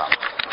Islam.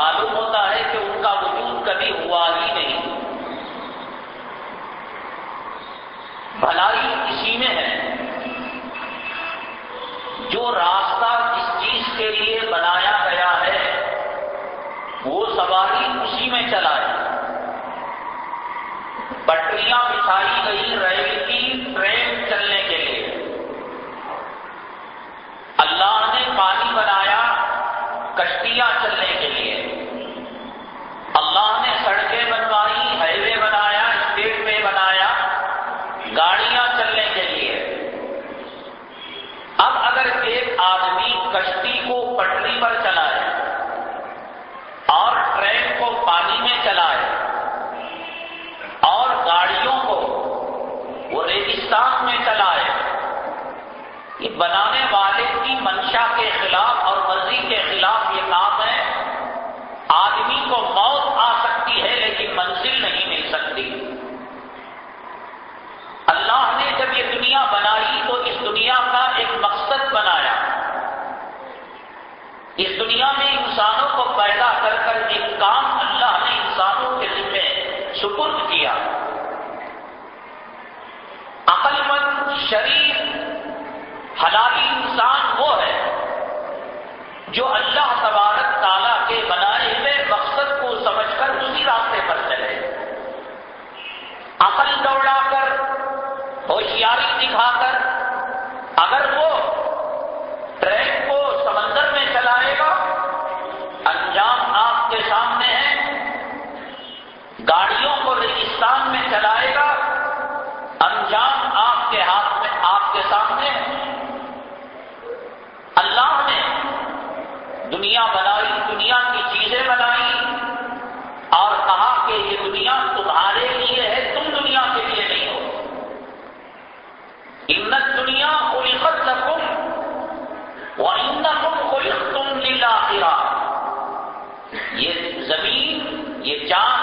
معلوم ہوتا ہے کہ ان کا وجود کبھی ہوا ہی نہیں۔ بھلائی اسی میں ہے۔ جو راستہ جس چیز کے لیے بنایا گیا ہے، وہ سواری اسی میں چلائے پٹریاں بچھائی گئی ریل کی ٹرین چلنے کے لیے۔ اللہ نے پانی بنایا، کشتیاں چلنے کے لیے۔ دنیا میں انسانوں کو پیدا کر کر ایک کام اللہ نے انسانوں کے ذمے سپرد کیا۔ عقل مند شریف حلالی انسان وہ ہے جو اللہ تبارک تعالیٰ کے بنائے ہوئے مقصد کو سمجھ کر اسی راستے پر چلے۔ عقل دوڑا کر، ہوشیاری دکھا کر، اگر وہ کو ریگستان میں چلائے گا۔ انجام آپ کے ہاتھ میں، آپ کے سامنے۔ اللہ نے دنیا بنائی، دنیا کی چیزیں بنائی اور کہا کہ یہ دنیا تمہارے لیے ہے، تم دنیا کے لیے نہیں ہو۔ انت دنیا خلقت لکم و خلقتم للآخرہ۔ یہ زمین، یہ چاند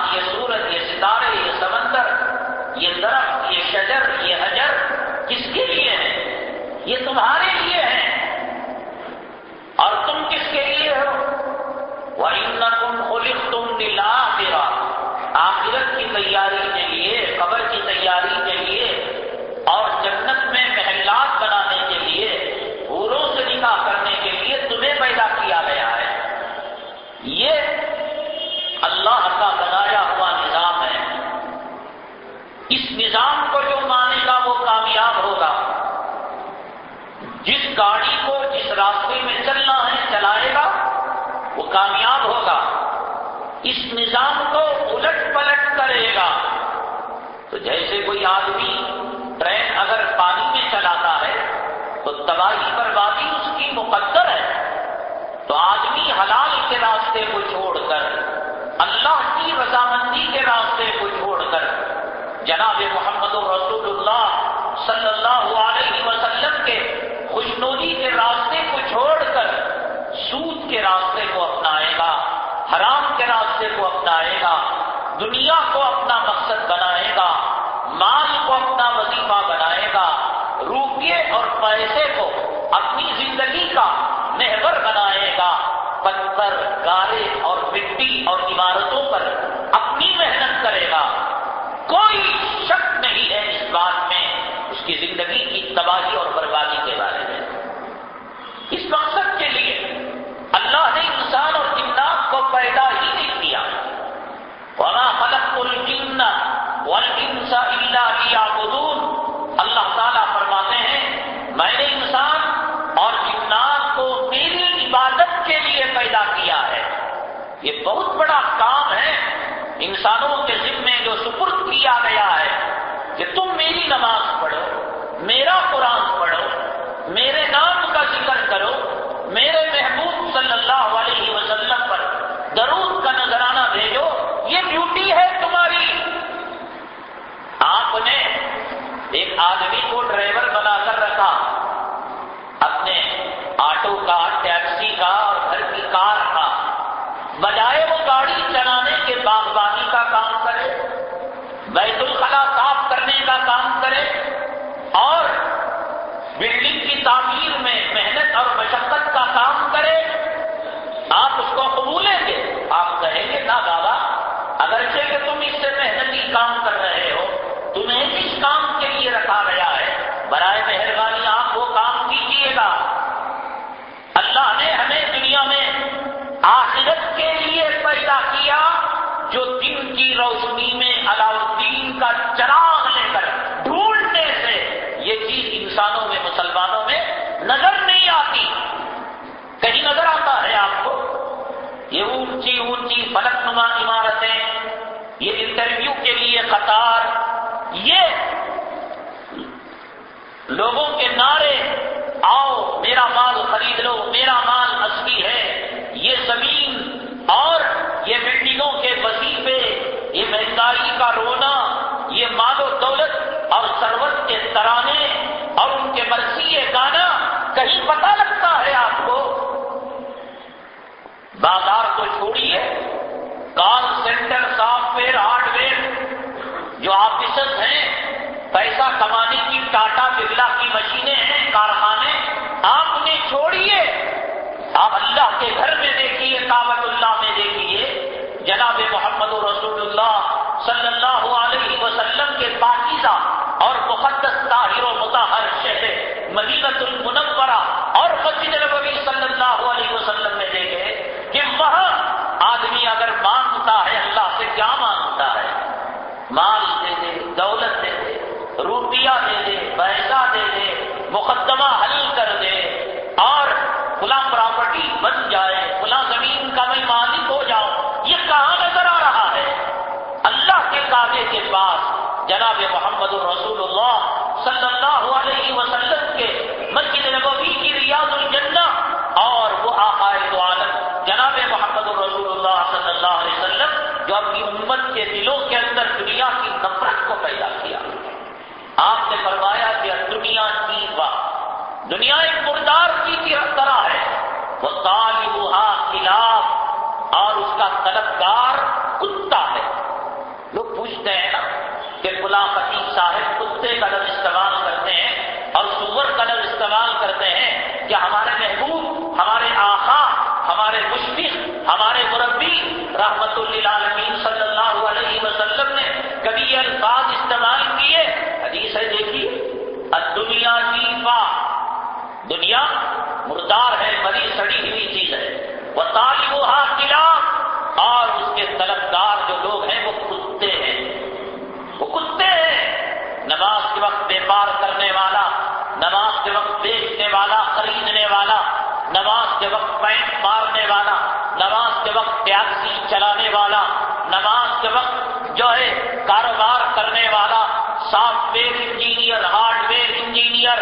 یہ درخت، یہ شجر، یہ حجر کس کے لیے ہے یہ تمہارے لیے ہے اور تم کس کے لیے ہو؟ وہ نظام کو الٹ پلٹ کرے گا۔ تو جیسے کوئی آدمی ٹرین اگر پانی میں چلاتا ہے، تو تباہی بربادی اس کی مقدر ہے۔ تو آدمی حلال کے راستے کو چھوڑ کر، اللہ کی رضامندی کے راستے کو چھوڑ کر، جناب محمد رسول اللہ صلی اللہ علیہ وسلم کے خوشنودی کے راستے کو چھوڑ کر، سود کے راستے کو اپنائے گا۔ حرام کے راستے کو اپنائے گا، دنیا کو اپنا مقصد بنائے گا، مال کو اپنا وظیفہ بنائے گا، روپیے اور پیسے کو اپنی زندگی کا محور بنائے گا۔ پتھر، گارے اور مٹی اور عمارتوں پر اپنی محنت کرے گا۔ کوئی شک نہیں ہے اس بات میں اس کی زندگی کی تباہی اور بربادی کے بارے میں۔ اس کے لیے پیدا کیا ہے۔ یہ بہت بڑا کام ہے۔ انسانوں کے ذمے جو سپرد کیا گیا ہے کہ تم میری نماز پڑھو، میرا قرآن پڑھو، میرے نام کا ذکر کرو، میرے محبوب صلی اللہ علیہ وسلم پر درود کا نذرانہ بھیجو، یہ ڈیوٹی ہے تمہاری۔ آپ نے ایک آدمی کو ڈرائیور بنا کر رکھا، اپنے آٹو کا کا بجائے وہ گاڑی چلانے کے باغبانی کا کام کرے، بیت الخلا صاف کرنے کا کام کرے، اور بلڈنگ کی تعمیر میں محنت اور مشقت کا کام کرے، آپ اس کو قبولیں گے۔ آپ کہیں گے، نہ بابا، اگرچہ کہ تم اس سے محنتی کام کر رہے ہو، تمہیں کس کام کے لیے رکھا گیا ہے، برائے مہربانی آپ وہ کام کیجیے گا۔ اللہ نے ہمیں دنیا میں آخرت کے لیے پیدا کیا جو دن کی روشنی میں علاؤدین کا چراغ لے کر ڈھونڈنے سے یہ چیز انسانوں میں، مسلمانوں میں نظر نہیں آتی۔ کہیں نظر آتا ہے آپ کو؟ یہ اونچی اونچی فلک نما عمارتیں، یہ انٹرویو کے لیے قطار، یہ لوگوں کے نعرے، آؤ، میرا مال خرید لو، میرا مال اصلی ہے۔ زمین اور یہ بلڈنگوں کے وظیفے، یہ مہنگائی کا رونا، یہ مال و دولت اور سروت کے ترانے اور ان کے مرثی گانا کہیں پتہ لگتا ہے آپ کو؟ بازار کو چھوڑیے call centre software hardware جو آفیسر ہیں، پیسہ کمانے کی ٹاٹا بگلا کی مشینیں ہیں، کارخانے، آپ انہیں چھوڑیے۔ آپ اللہ کے گھر میں دیکھیے کابت اللہ میں دیکھیے، جناب محمد رسول اللہ صلی اللہ علیہ وسلم کے پاکیزہ اور مقدس طاہر و متحر شہر مدینت المنورہ اور مسجد نبوی صلی اللہ علیہ وسلم میں دیکھے کہ وہاں آدمی اگر مانگتا ہے، اللہ سے کیا مانگتا ہے؟ مال دے دے، دولت دے دے، روپیہ دے دے، پیسہ دے دے، مقدمہ حل کر دے اور کھلا پراپرٹی بن جائے کھلا زمین کا میں مالک ہو جاؤ یہ کہاں نظر آ رہا ہے؟ اللہ کے کعبے کے پاس جناب محمد الرسول اللہ صلی اللہ علیہ وسلم کے مسجد نبوی کی ریاض الجنہ اور وہ دو عالم، جناب محمد الرسول اللہ صلی اللہ علیہ وسلم، جو اپنی امت کے دلوں کے اندر دنیا کی نفرت کو پیدا کیا۔ آپ نے فرمایا کہ دنیا دنیا ایک مردار کی طرح ہے۔ وہ طالبہ خلاف۔ اور اس کا طلبگار کتا ہے۔ لوگ پوچھتے ہیں نا کہ فلاں خطیب صاحب کتے کا لفظ استعمال کرتے ہیں اور سور کا لفظ استعمال کرتے ہیں کہ ہمارے محبوب، ہمارے آخا ہمارے مشفق، ہمارے مربی رحمت اللہ صلی اللہ علیہ وسلم نے کبھی یہ الفاظ استعمال کیے؟ حدیث ہے دیکھیے دنیا کی با دنیا مردار ہے بڑی سڑی ہوئی چیز ہے۔ وہ تعلیم قلعہ اور اس کے طلبدار جو لوگ ہیں، وہ کتے ہیں۔ وہ کتے ہیں۔ نماز کے وقت بیپار کرنے والا، نماز کے وقت بیچنے والا، خریدنے والا، نماز کے وقت پینٹ مارنے والا، نماز کے وقت ٹیکسی چلانے والا، نماز کے وقت جو ہے کاروبار کرنے والا software engineer hardware engineer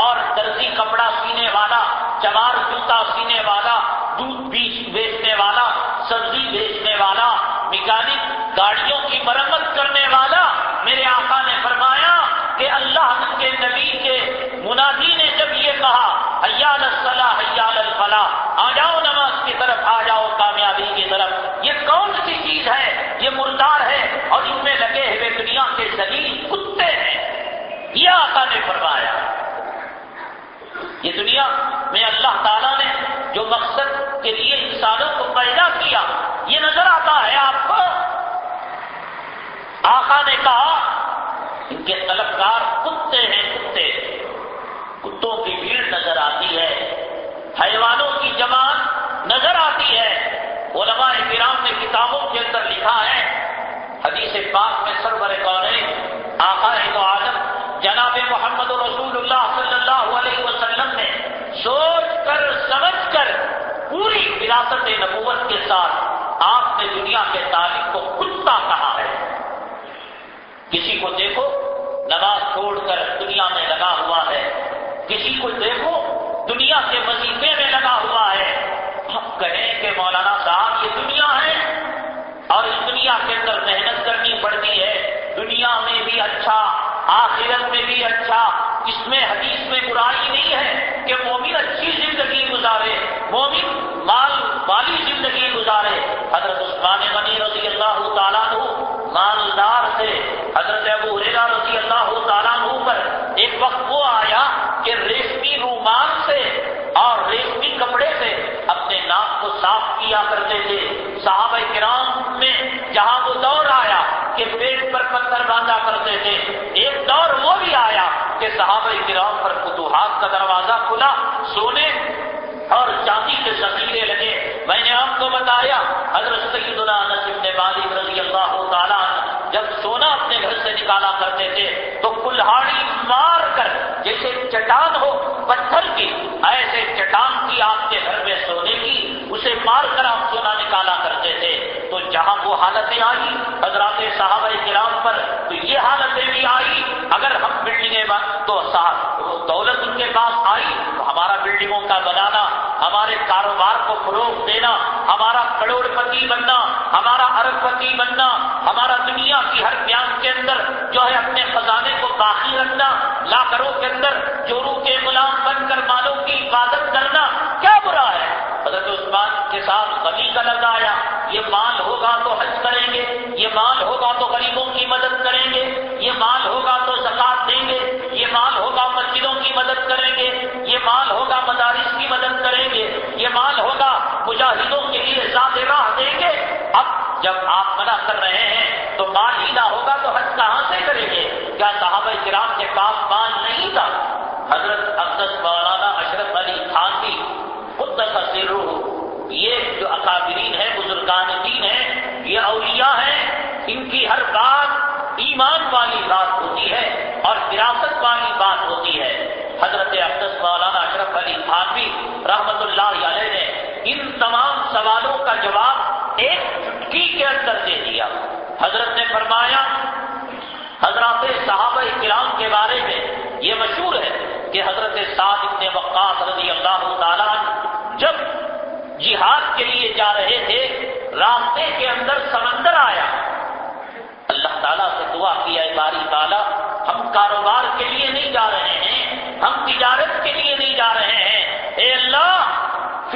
اور درزی کپڑا سینے والا چمار جوتا سینے والا، دودھ بیچ بیچنے والا، سبزی بیچنے والا میکینک گاڑیوں کی مرمت کرنے والا، میرے آقا نے فرمایا کہ اللہ کے نبی کے منادی نے جب یہ کہا حیال الصلاح حیال الفلاح آ جاؤ نماز کی طرف، آ جاؤ کامیابی کی طرف. یہ کون سی چیز ہے؟ یہ مردار ہے اور ان میں لگے ہوئے دنیا کے زلیل کتے ہیں۔ یہ آقا نے فرمایا، یہ دنیا میں اللہ تعالیٰ نے جو مقصد کے لیے انسانوں کو پیدا کیا، یہ نظر آتا ہے آپ کو؟ آقا نے کہا، ان کے طلبگار کتے ہیں کتے، کتوں کی بھیڑ نظر آتی ہے حیوانوں کی جماعت نظر آتی ہے۔ علماء کرام نے کتابوں کے اندر لکھا ہے۔ حدیث پاک میں سرور قونے آقا تو عالم، جناب محمد رسول اللہ صلی اللہ علیہ وسلم نے سوچ کر، سمجھ کر پوری وراثت نبوت کے ساتھ آپ نے دنیا کے تعلیم کو کتا کہا ہے۔ کسی کو دیکھو، نماز چھوڑ کر دنیا میں لگا ہوا ہے۔ کسی کو دیکھو دنیا کے وظیفے میں لگا ہوا ہے۔ ہم کہیں کہ مولانا صاحب، یہ دنیا ہے اور اس دنیا کے اندر محنت کرنی پڑتی ہے۔ دنیا میں بھی اچھا آخرت میں بھی اچھا۔ اس میں، حدیث میں برائی نہیں ہے کہ مومن اچھی زندگی گزارے، مومن مال والی زندگی گزارے۔ حضرت عثمان غنی رضی اللہ تعالیٰ مالدار سے حضرت ابو ریرا رضی اللہ تعالیٰ پر ایک وقت وہ آیا کہ رومان سے اور ریشمی کپڑے سے اپنے ناک کو صاف کیا کرتے تھے۔ صحابہ کرام میں جہاں وہ دور آیا کہ پیٹ پر پتھر باندھا کرتے تھے، ایک دور وہ بھی آیا کہ صحابہ کرام پر فتوحات کا دروازہ کھلا، سونے اور چاندی کے ذخیرے لگے۔ میں نے آپ کو بتایا، حضرت سیدنا نصیب نے مالک رضی اللہ تعالیٰ جب سونا اپنے گھر سے نکالا کرتے تھے تو کلہاڑی مار کر جیسے چٹان ہو پتھر کی، ایسے چٹان کی آپ کے گھر میں سونے کی، اسے مار کر آپ سونا نکالا کرتے تھے۔ تو جہاں وہ حالتیں آئی حضرات صحابہ کرام پر، تو یہ حالتیں بھی آئی اگر ہم بلڈنگیں تو دولت ان کے پاس آئی تو ہمارا بلڈنگوں کا بنانا، ہمارے کاروبار کو فروغ دینا، ہمارا کروڑ پتی بننا، ہمارا ارب پتی بننا، ہمارا دنیا ہر بیان کے اندر جو ہے اپنے خزانے کو باقی رکھنا لاکروں کے اندر چورو کے غلام بن کر مالوں کی حفاظت کرنا کیا برا ہے؟ حضرت عثمان کے ساتھ غمی کا لگایا یہ مال ہوگا تو حج کریں گے، یہ مال ہوگا تو غریبوں کی مدد کریں گے، یہ مال ہوگا تو زکات دیں گے، یہ مال ہوگا مسجدوں کی مدد کریں گے، یہ مال ہوگا مدارس کی مدد کریں گے، یہ مال ہوگا مجاہدوں کے لیے زیادہ راہ دیں گے۔ اب جب آپ منع کر رہے ہیں تو مال ہی نہ ہوگا تو حج کہاں سے کریں گے؟ کیا صحابہ کرام کے پاس مال نہیں تھا؟ حضرت اقدس مولانا اشرف علی خان خود تصر یہ جو اکابرین ہیں، بزرگان دین ہیں، یہ اولیاء ہیں، ان کی ہر بات ایمان والی بات ہوتی ہے اور وراثت والی بات ہوتی ہے۔ حضرت اقدس مولانا اشرف علی خانوی رحمت اللہ علیہ نے ان تمام سوالوں کا جواب ایک چٹکی کے اندر دے دیا۔ حضرت نے فرمایا، حضرات صحابہ کرام کے بارے میں یہ مشہور ہے کہ حضرت سعد ابن وقاص رضی اللہ تعالیٰ جب جہاد کے لیے جا رہے تھے، راستے کے اندر سمندر آیا۔ اللہ تعالیٰ سے دعا کیا ہے باری تعالیٰ، ہم کاروبار کے لیے نہیں جا رہے ہیں، ہم تجارت کے لیے نہیں جا رہے ہیں۔ اے اللہ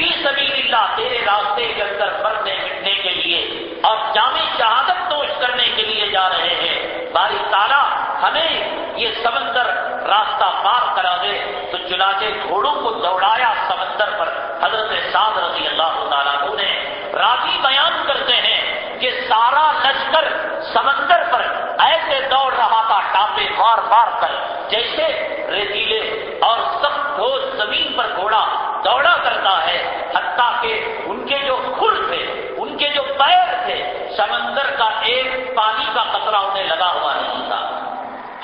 فی سبیل اللہ تیرے راستے کے اندر مرنے، مٹنے کے لیے اور جامع شہادت توش کرنے کے لیے جا رہے ہیں۔ باری تعالیٰ، ہمیں یہ سمندر راستہ پار کرا دے۔ تو چنانچہ گھوڑوں کو دوڑایا سمندر پر حضرت سعد رضی اللہ تعالیٰ نے۔ راضی بیان کرتے ہیں کہ سارا لشکر سمندر پر ایسے دوڑ رہا تھا ٹاپے مار مار کر، جیسے ریتیلے اور سخت ٹھوس زمین پر گھوڑا دوڑا کرتا ہے، حتیٰ کہ ان کے جو کھل تھے، ان کے جو پیر تھے، سمندر کا ایک پانی کا قطرہ انہیں لگا ہوا نہیں تھا۔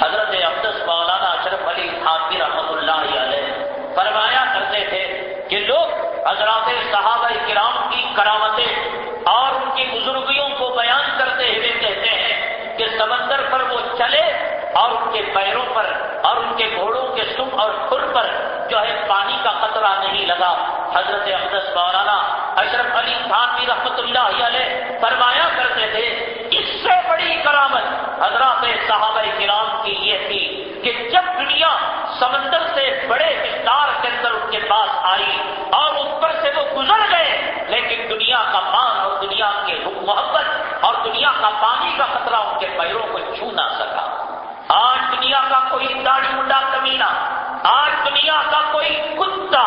حضرت افدس مولانا اشرف علی خان رحمت اللہ علیہ فرمایا کرتے تھے کہ لوگ حضرات صحابہ کرام کی کرامتیں اور ان کی بزرگیوں کو بیان کرتے ہوئے کہتے ہیں کہ سمندر پر وہ چلے اور ان کے پیروں پر اور ان کے گھوڑوں کے سم اور کھر پر جو ہے پانی کا خطرہ نہیں لگا۔ حضرت اقدس مولانا اشرف علی خان بھی رحمت اللہ علیہ فرمایا کرتے تھے، اس سے بڑی کرامت حضرات صحابہ کرام کی یہ تھی کہ جب دنیا سمندر سے بڑے وستار کے اندر ان کے پاس آئی اور اس پر سے وہ گزر گئے، لیکن دنیا کا مان اور دنیا کے محبت اور دنیا کا پانی کا خطرہ ان کے پیروں کو چھو نہ سکا۔ دنیا کا کوئی داڑھی منڈا کمینا، آج دنیا کا کوئی کتا،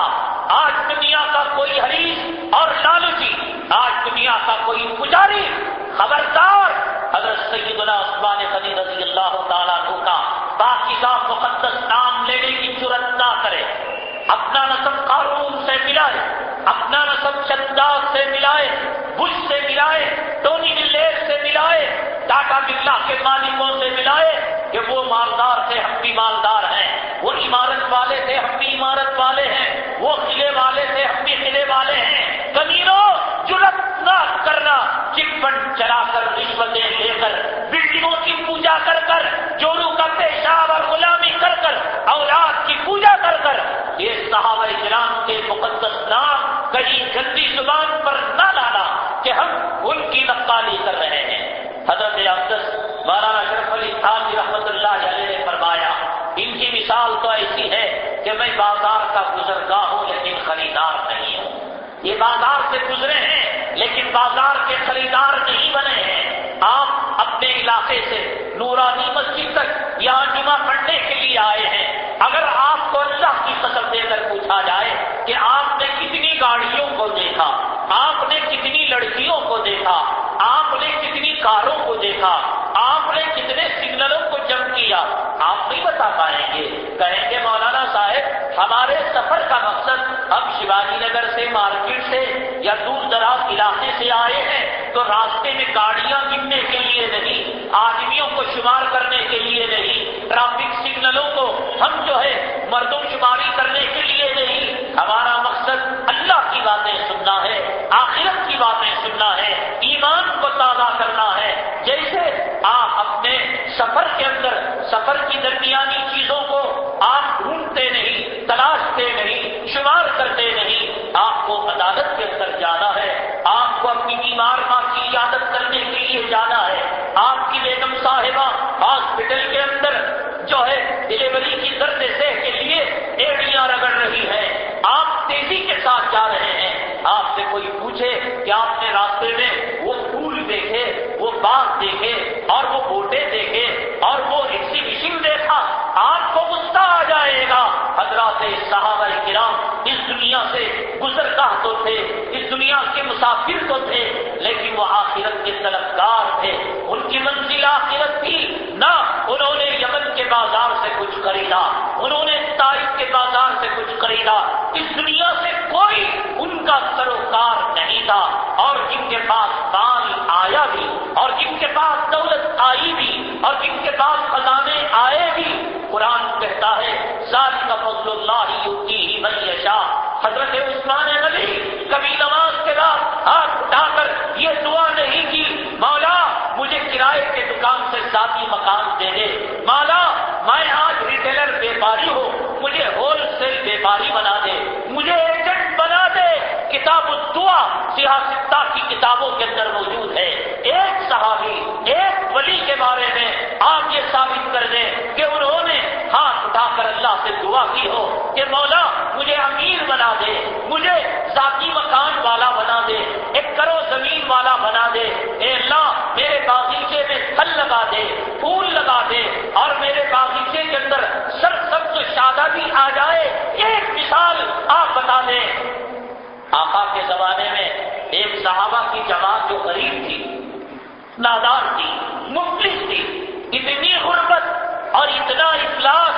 آج دنیا کا کوئی حریف اور لالچی، آج دنیا کا کوئی پجاری۔ خبردار، حضرت سیدنا عثمان غنی رضی اللہ تعالیٰ کا باقی کا مقدس نام لینے کی ضرورت نہ کرے۔ اپنا نسب قارون سے ملائے، اپنا نسب چنداز سے ملائے، بش سے ملائے، ٹونی ڈلیر سے ملائے، ٹاٹا بلا کے مالکوں سے ملائے کہ وہ مالدار تھے ہم بھی مالدار ہیں۔ وہ عمارت والے تھے ہم بھی عمارت والے ہیں۔ وہ قلعے والے تھے ہم بھی قلعے والے ہیں۔ کمینوں جرت نہ کرنا چٹ چلا کر رشوتیں لے کر، بلڈنگوں کی پوجا کر کر چوروں کا پیشاب اور غلامی کر کر، اولاد کی پوجا کر کر۔ یہ صحابہ کرام کے مقدس نام کہیں گندی زبان پر نہ لانا کہ ہم ان کی نقالی کر رہے ہیں۔ حضرت افسس مولانا شرف علی خان رحمت اللہ علیہ نے فرمایا ان کی مثال تو ایسی ہے کہ میں بازار کا گزرگاہ ہوں، لیکن خریدار نہیں ہوں۔ یہ بازار سے گزرے ہیں، لیکن بازار کے خریدار نہیں بنے ہیں۔ آپ اپنے علاقے سے نورانی مسجد تک یہاں جمعہ پڑھنے کے لیے آئے ہیں۔ اگر آپ کو اللہ کی قسم دے کر پوچھا جائے کہ آپ نے کتنی گاڑیوں کو دیکھا، آپ نے کتنی لڑکیوں کو دیکھا، آپ نے کتنی کاروں کو دیکھا، آپ نے کتنے سگنلوں کو جم آپ نہیں بتا پائیں گے۔ کہیں گے مولانا صاحب، ہمارے سفر کا مقصد ہم شیواجی نگر سے، مارکیٹ سے یا دور دراز علاقے سے آئے ہیں، تو راستے میں گاڑیاں گننے کے لیے نہیں، آدمیوں کو شمار کرنے کے لیے نہیں ٹرافک سگنلوں کو ہم جو ہے مردم شماری کرنے کے لیے نہیں۔ ہمارا مقصد اللہ کی باتیں سننا ہے، آخرت کی باتیں سننا ہے، ایمان کو تازہ کرنا ہے۔ جیسے آپ اپنے سفر کے اندر، سفر کی درمیانی چیزوں کو آپ ڈھونڈتے نہیں، تلاشتے نہیں، شمار کرتے نہیں۔ آپ کو عدالت کے اندر جانا ہے، آپ کو اپنی بیمار ماں کی عادت کرنے کے لیے جانا ہے۔ آپ کی بیگم صاحبہ ہاسپٹل کے اندر جو ہے ڈلیوری کی درد سے کے لیے ایڑیاں رگڑ رہی ہے آپ تیزی کے ساتھ جا رہے ہیں۔ آپ سے کوئی پوچھے کہ آپ نے راستے میں وہ پھول دیکھے وہ باغ دیکھے اور وہ بوٹے دیکھے اور وہ ایگزیبیشن دیکھا، آپ کو غصہ آ جائے گا۔ حضرات صحابہ کرام اس دنیا سے گزر تو تھے، اس دنیا کے مسافر تو تھے، لیکن وہ آخرت کے طلبگار تھے۔ ان کی منزل آخرت تھی۔ نہ انہوں نے یمن کے بازار سے کچھ خریدا، انہوں نے تاریخ کے بازار سے کچھ خریدا۔ اس دنیا سے کوئی ان کا سروکار نہیں تھا اور جن کے پاس بال آیا بھی اور جن کے پاس دولت آئی بھی اور جن کے پاس خزانے آئے بھی، قرآن کہتا ہے سال کا فضل اللہ ہی ہی شاہ حضرت عثمان علی کبھی نماز کے بعد ہاتھ اٹھا کر یہ دعا نہیں کی، مولا، مجھے کرائے کے دکان سے ذاتی مکان دے دے۔ مالا میں آج ریٹیلر بیپاری ہوں، مجھے ہول سیل بیپاری بنا دے۔ مجھے ایجنٹ بنا دے کتاب الدعا سیاستہ کی کتابوں کے اندر موجود ہے۔ ایک صحابی، ایک ولی کے بارے میں آپ یہ ثابت کر دیں کہ انہوں نے ہاتھ اٹھا کر اللہ سے دعا کی ہو کہ مولا مجھے امیر بنا دے، مجھے ذاتی مکان والا بنا دے، ایک کرو زمین والا بنا دے۔ اے اللہ، میرے باغیچے میں پھل لگا دے، پھول لگا دے۔ اور میرے باغیچے کے اندر سر سب شادہ بھی آ جائے۔ ایک مثال آپ بتا دیں۔ آقا کے زمانے میں ایک صحابہ کی جماعت جو غریب تھی نادار تھی، مفلس تھی، اتنی غربت اور اتنا اخلاص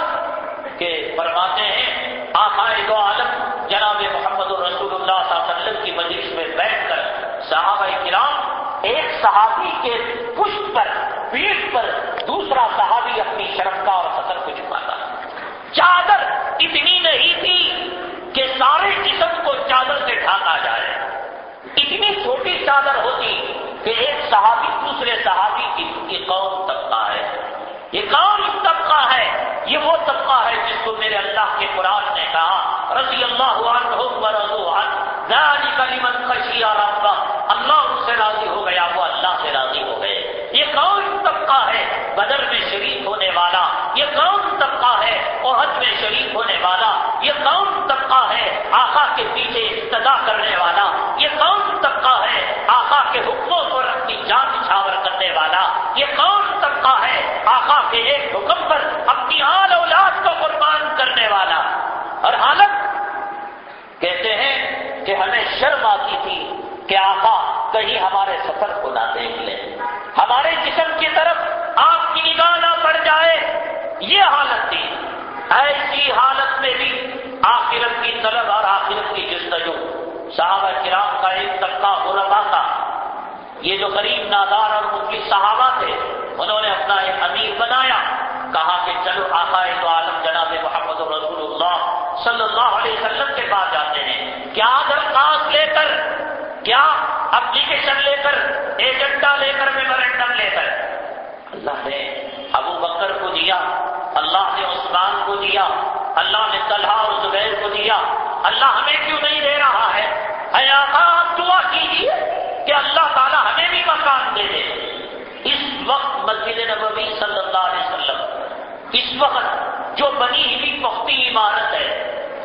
کہ فرماتے ہیں، آقا دو عالم جناب محمد الرسول اللہ صلی اللہ علیہ وسلم کی مجلس میں بیٹھ کر صحابہ کرام ایک صحابی کے پشت پر پیٹ پر دوسرا صحابی اپنی شرم کا اور فصل کو چھپاتا۔ چادر اتنی نہیں تھی کہ سارے جسم کو چادر سے ڈھانکا جائے۔ اتنی چھوٹی چادر ہوتی کہ ایک صحابی دوسرے صحابی کی یہ طبقہ ہے۔ یہ کون طبقہ ہے؟ یہ وہ طبقہ ہے جس کو میرے اللہ کے قرآن نے کہا رضی اللہ عنہ ورضو عنہ، ذالک لمن خشی ربہ۔ اللہ اس سے راضی ہو گیا، وہ اللہ سے راضی ہو گئے۔ یہ کون طبقہ ہے بدر میں شریک ہونے والا؟ یہ کون طبقہ ہے عہد میں شریک ہونے والا؟ یہ کون طبقہ ہے آقا کے پیچھے ابتدا کرنے والا؟ یہ کون طبقہ ہے آقا کے حکموں پر اپنی جان چھاور کرنے والا؟ یہ کون طبقہ ہے آقا کے ایک حکم پر اپنی آل اولاد کو قربان کرنے والا؟ اور حالت کہتے ہیں کہ ہمیں شرم آتی تھی کہ آقا کہیں ہمارے سفر کو نہ دیکھ لیں ہمارے جسم کی طرف آپ کی نگاہ نہ پڑ جائے، یہ حالت تھی۔ ایسی حالت میں بھی آخرت کی طلب اور آخرت کی جستجو۔ صحابہ کرام کا ایک طبقہ ہو رہا تھا یہ جو غریب، نادار اور مفلی صحابہ تھے، انہوں نے اپنا ایک امیر بنایا۔ کہا کہ چلو آقا تو عالم جناب محمد رسول اللہ صلی اللہ علیہ وسلم کے پاس جاتے ہیں۔ کیا درخواست لے کر، کیا اپلیکیشن لے کر ایجنڈا لے کر میمورینڈم لے کر۔ اللہ نے ابو بکر کو دیا، اللہ نے عثمان کو دیا، اللہ نے طلحہ اور زبیر کو دیا۔ اللہ ہمیں کیوں نہیں دے رہا ہے؟ اے آقا آپ دعا کیجیے کہ اللہ تعالیٰ ہمیں بھی مکان دے دے۔ اس وقت مسجد نبوی صلی اللہ علیہ وسلم، اس وقت جو بنی ہوئی پختی عمارت ہے،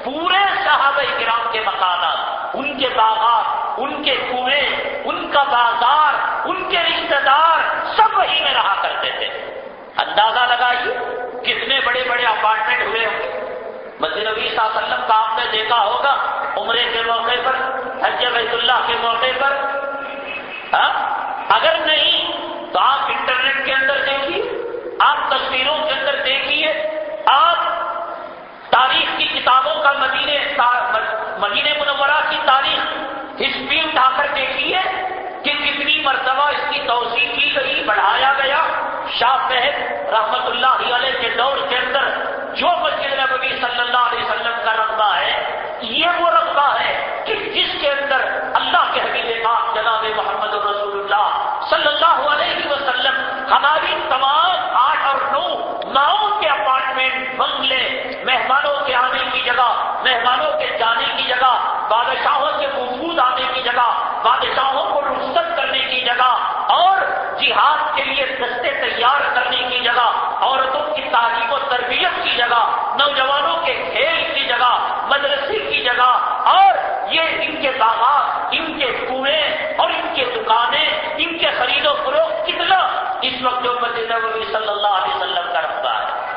پورے صحابہ کرام کے مکانات ان کے باغات، ان کے کنویں، ان کا بازار، ان کے رشتے دار سب وہی میں رہا کرتے تھے۔ اندازہ لگائیے کتنے بڑے بڑے اپارٹمنٹ ہوئے ہوں گے۔ مسجد نبی صلی اللہ علیہ وسلم کا آپ نے دیکھا ہوگا عمرے کے موقع پر، حج بیت اللہ کے موقع پر۔ ہاں؟ اگر نہیں تو آپ انٹرنیٹ کے اندر دیکھیے، آپ تصویروں کے اندر دیکھیے، آپ تاریخ کی کتابوں کا مدینے مدینے منورہ کی تاریخ ہسٹری اٹھا کر دیکھیے کہ کتنی مرتبہ اس کی توسیع کی گئی، بڑھایا گیا۔ شاہ فہد رحمت اللہ علیہ کے دور کے اندر جو مسجد نبی صلی اللہ علیہ وسلم کا رقبہ ہے، یہ وہ رقبہ ہے کہ جس کے اندر اللہ کے حبیب پاک جناب محمد رسول اللہ صلی اللہ علیہ وسلم ہماری تمام آٹھ اور نو ناؤں کے اپارٹمنٹ، بنگلے، مہمانوں کے آنے کی جگہ، مہمانوں کے جانے کی جگہ، بادشاہوں کے وفود آنے کی جگہ، بادشاہوں کو رخصت کرنے کی جگہ، اور جہاد کے لیے دستے تیار کرنے کی جگہ، عورتوں کی تعلیم و تربیت کی جگہ، نوجوانوں کے کھیل کی جگہ، مدرسے کی جگہ، اور یہ ان کے باغات، ان کے کنویں اور ان کے دکانیں، ان کے خرید و فروخت کتنا اس وقت جو مسجد صلی اللہ علیہ وسلم کا رکھتا ہے۔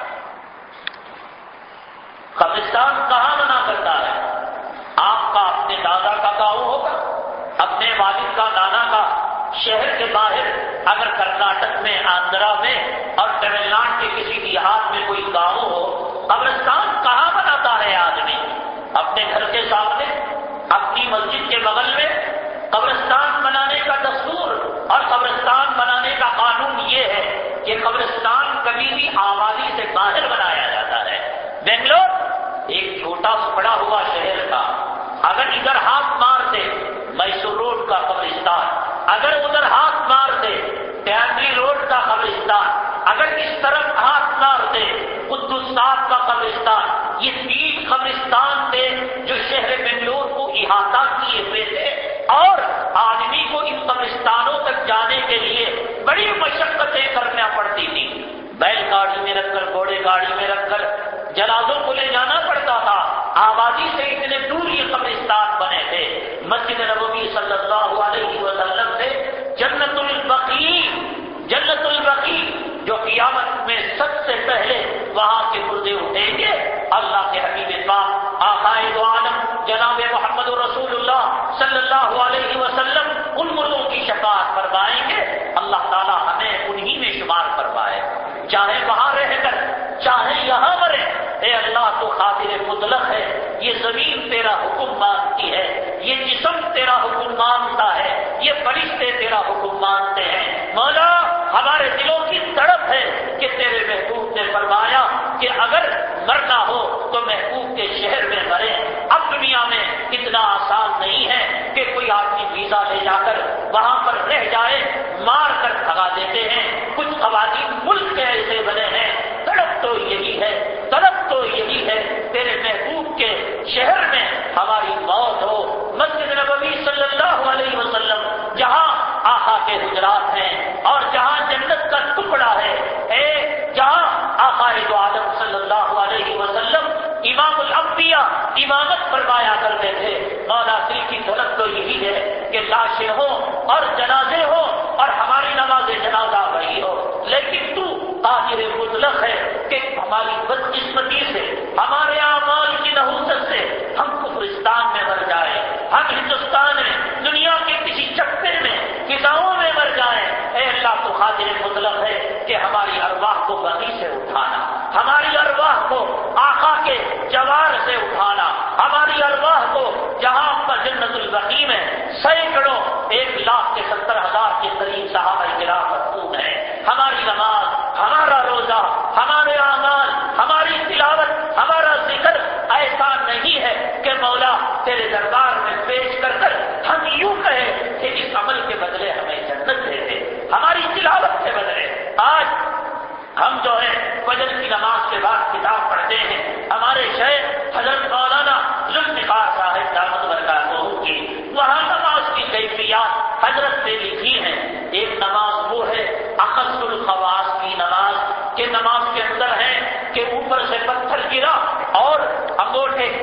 قبرستان کہاں منع کرتا ہے؟ آپ کا اپنے دادا کا گاؤں ہوگا، اپنے والد کا، نانا کا۔ شہر کے باہر اگر کرناٹک میں، آندھرا میں اور تمل ناڈ کے کسی دیہات میں کوئی گاؤں ہو، قبرستان کہاں بناتا ہے آدمی؟ اپنے گھر کے سامنے اپنی مسجد کے بغل میں قبرستان بنانے کا دستور اور قبرستان بنانے کا قانون یہ ہے کہ قبرستان کبھی بھی آبادی سے باہر بنایا جاتا ہے۔ بنگلور ایک چھوٹا پڑا ہوا شہر تھا۔ اگر ادھر ہاتھ مارتے میسور روڈ کا قبرستان، اگر ادھر ہاتھ مار دے روڈ کا قبرستان، اگر اس طرف ہاتھ مار دے قدوستان کا قبرستان، یہ تین قبرستان تھے جو شہر بنگلور کو کیے ہوئے تھے اور آدمی کو ان قبرستانوں تک جانے کے لیے بڑی مشقتیں کرنا پڑتی تھی بیل گاڑی میں رکھ کر، گھوڑے گاڑی میں رکھ کر جنازوں کو لے جانا پڑتا تھا۔ آبادی سے اتنے دور یہ قبرستان بنے تھے۔ مسجد نبوی صلی اللہ علیہ وسلم سے جنت البقی جنت البقی جو قیامت میں سب سے پہلے وہاں کے مردے اٹھیں گے۔ اللہ کے حبیب پاک آقائد عالم جناب محمد اللہ علیہ وسلم ان مردوں کی شفاعت فرمائیں گے، اللہ تعالیٰ ہمیں انہی میں شمار کروائے چاہے وہاں چاہے یہاں مرے اے اللہ، تو خاطر مطلق ہے۔ یہ زمین تیرا حکم مانتی ہے۔ یہ جسم تیرا حکم مانتا ہے۔ یہ فرشتے تیرا حکم مانتے ہیں۔ مولا، ہمارے دلوں کی تڑپ ہے کہ تیرے محبوب نے فرمایا کہ اگر مرنا ہو تو محبوب کے شہر میں مرے۔ اب دنیا میں اتنا آسان نہیں ہے کہ کوئی آدمی ویزا لے جا کر وہاں پر رہ جائے، مار کر بھگا دیتے ہیں۔ کچھ خواتین ملک کے ایسے بنے ہیں تڑپ تو یہی ہے تڑپ تو یہی ہے، تیرے محبوب کے شہر میں ہماری موت ہو۔ مسجد نبوی صلی اللہ علیہ وسلم، جہاں آخا کے حجرات ہیں اور جہاں جنت کا ٹکڑا ہے، اے جہاں آخا دو عالم صلی اللہ علیہ وسلم امام الانبیاء امامت فرمایا کرتے تھے۔ مولا دل کی طلب تو یہی ہے کہ لاشیں ہوں اور جنازے ہوں اور ہماری نماز جنازہ وہی ہو۔ لیکن تو قادر مطلق ہے کہ ہماری بدقسمتی سے، ہمارے اعمال کی نحوست سے ہم کفرستان میں مر جائیں۔ ہم ہندوستان میں، دنیا کے کسی چکے میں کساؤں میں مر جائیں۔ اے اللہ، تو خاطر مطلب ہے کہ ہماری ارواح کو بغی سے اٹھانا، ہماری ارواح کو آقا کے جوار سے اٹھانا، ہماری ارواح کو جہاں پر جنت البقی میں سینکڑوں، ایک لاکھ کے ستر ہزار کے قریب صحابہ کرام مضبوط ہے ہماری نماز ہمارا روزہ، ہمارے اعمال، ہماری تلاوت، ہمارا ذکر ایسا نہیں ہے کہ مولا تیرے دربار میں پیش کر کر ہم یوں کہیں کہ اس عمل کے بدلے ہمیں جنت دے دے، ہماری تلاوت کے بدلے۔ آج ہم جو ہے فجر کی نماز کے بعد کتاب پڑھتے ہیں، ہمارے شہر حضرت اور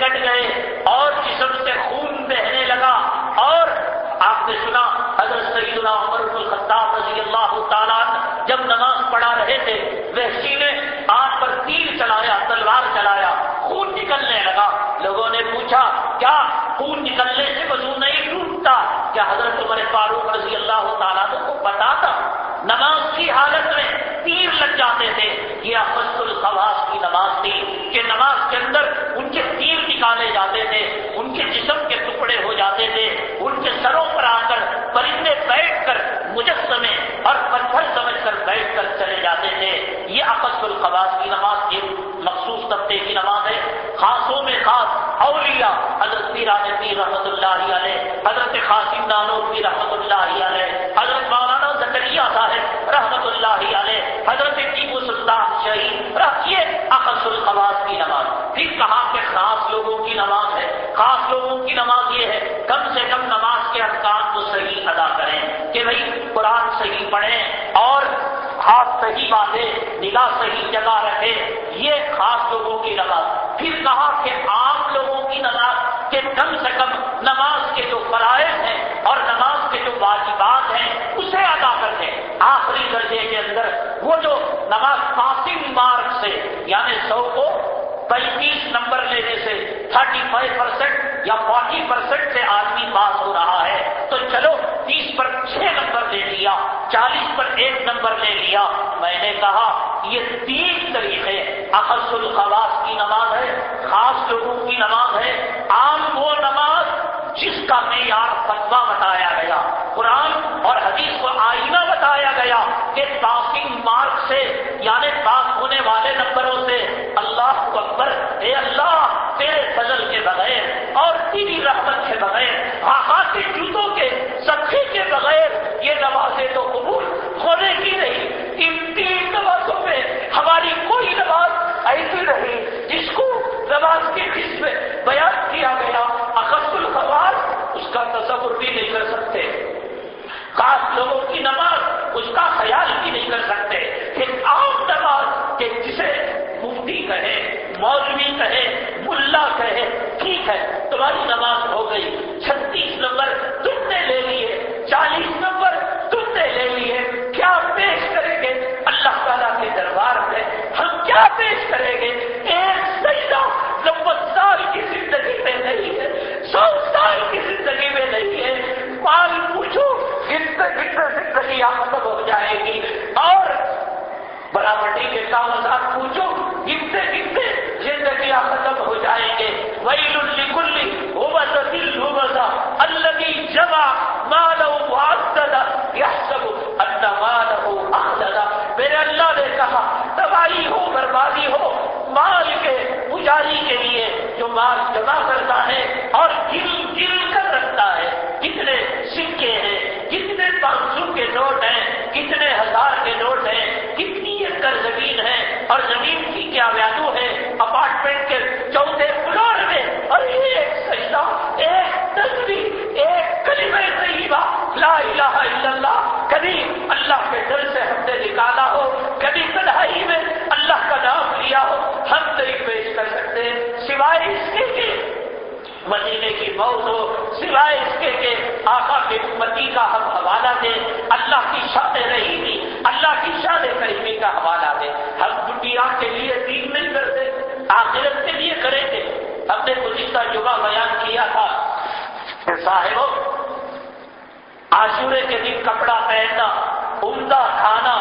کٹ گئے اور جسم سے خون بہنے لگا اور آپ نے سنا، حضرت سیدنا عمر بن الخطاب رضی اللہ تعالیٰ جب نماز پڑھا رہے تھے وحشی نے آگ پر تیر چلایا، تلوار چلایا، خون نکلنے لگا۔ لوگوں نے پوچھا، کیا خون نکلنے سے وضو نہیں ٹوٹتا؟ کیا حضرت عمر فاروق رضی اللہ تعالیٰ کو پتا تھا؟ نماز کی حالت میں تیر لگ جاتے تھے۔ یہ تھے ان کے جسم کے ٹکڑے ہو جاتے تھے، ان کے سروں پر آ کر پرندے بیٹھ کر مجسمے اور پتھر سمجھ کر بیٹھ کر چلے جاتے تھے۔ یہ اقص القباس کی نماز ایک مخصوص طبقے کی نماز ہے۔ خاصوں میں خاص اولیاء، حضرت رانتی رحمت اللہ علیہ، حضرت خاصم نانو کی رحمت اللہ علیہ، حضرت مولانا زکریہ صاحب رحمت اللہ علیہ، حضرت ٹیپو سلطان شہید، رکھیے اقص القباس کی نماز۔ پھر کہا کہ خاص لوگوں کی نماز خاص لوگوں کی نماز یہ ہے، کم سے کم نماز کے ارکان کو صحیح ادا کریں کہ بھائی قرآن صحیح پڑھیں اور ہاتھ صحیح باندھے نگاہ صحیح جگہ رکھے یہ خاص لوگوں کی نماز۔ پھر کہا کہ عام لوگوں کی نماز کہ کم سے کم نماز کے جو فرائض ہیں اور نماز کے جو واجبات ہیں، اسے ادا کر دیں۔ آخری درجے کے اندر وہ جو نماز پاسنگ مارک سے یعنی سو کو پینتیس نمبر لینے سے تھرٹی فائیو پرسینٹ یا فورٹی پرسینٹ سے آدمی پاس ہو رہا ہے۔ تو چلو تیس پر چھ نمبر لے لیا، چالیس پر ایک نمبر لے لیا۔ میں نے کہا، یہ تین طریقے اخص الخواص کی نماز ہے، خاص لوگوں کی نماز ہے۔ عام وہ نماز جس کا معیار فتوا بتایا گیا، قرآن اور حدیث کو آئینہ بتایا گیا کہ پاسنگ مارک سے یعنی پاس ہونے والے نمبروں سے اللہ کو اکبر، اے اللہ، تیرے فضل کے بغیر اور تیری رحمت کے بغیر آقا کے جوتوں کے سخی کے بغیر یہ نمازیں تو قبول ہونے کی نہیں۔ ان تین نمازوں میں ہماری کوئی نماز ایسی نہیں جس کو نماز کے قسم بیان کیا کریں گے۔ ایک سجدہ نمبر سال کی زندگی میں نہیں ہے۔ سو سال کی زندگی میں نہیں ہے۔ مال پوچھو گنتے گنتے زندگی ختم ہو جائے گی؟ اور برابری کے کاغذات پوچھو گنتے گنتے زندگیاں ختم ہو جائیں گے؟ وہی للی کلی ہوبا دل ہوبا اللہ جمع مالو واقع یہ سب اللہ مالو اخذا میرے اللہ نے کہا، تباہی ہو مال کے پجاری کے لیے جو مال جمع کرتا ہے اور گل گل کر رکھتا ہے۔ کتنے سکے ہیں، کتنے پانچ سو کے نوٹ ہیں، کتنے ہزار کے نوٹ ہیں، کتنی ایکڑ زمین ہے اور زمین کی کیا ویلو ہے؟ اپارٹمنٹ کے چوتھے فلور میں اور ایک سجدہ، ایک تصویر ایک کلمہ طیبہ۔ لا الہ الا اللہ، کبھی اللہ کے دل سے ہم نے نکالا ہو، کبھی کڑھائی میں ہم پیش کر سکتے سوائے اس کے مدینے کی موت ہو، سوائے اس کے کہ آقا کے امتی کا ہم حوالہ دیں، اللہ کی شاد رہی اللہ کی شاد کریمی کا حوالہ دیں۔ ہم دنیا کے لیے دین نہیں کرتے، آخرت کے لیے کریں گے۔ ہم نے گزشتہ جمعہ بیان کیا تھا صاحب آشورے کے دن کپڑا پہننا، عمدہ کھانا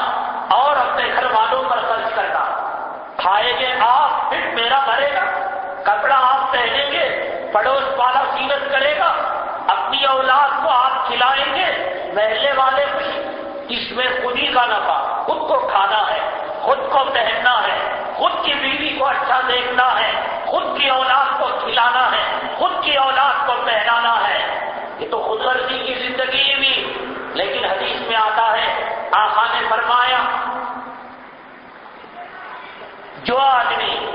اور اپنے گھر والوں پر خرچ کرنا۔ کھائیں گے آپ، پھر میرا مرے گا۔ کپڑا آپ پہنیں گے، پڑوس والا سیرت کرے گا۔ اپنی اولاد کو آپ کھلائیں گے۔ محلے والے خوشی اس میں خود ہی کا نفع خود کو کھانا ہے، خود کو پہننا ہے۔ خود کی بیوی کو اچھا دیکھنا ہے۔ خود کی اولاد کو کھلانا ہے۔ خود کی اولاد کو پہنانا ہے۔ یہ تو خود غرضی کی زندگی بھی۔ لیکن حدیث میں آتا ہے آخا نے فرمایا جو آدمی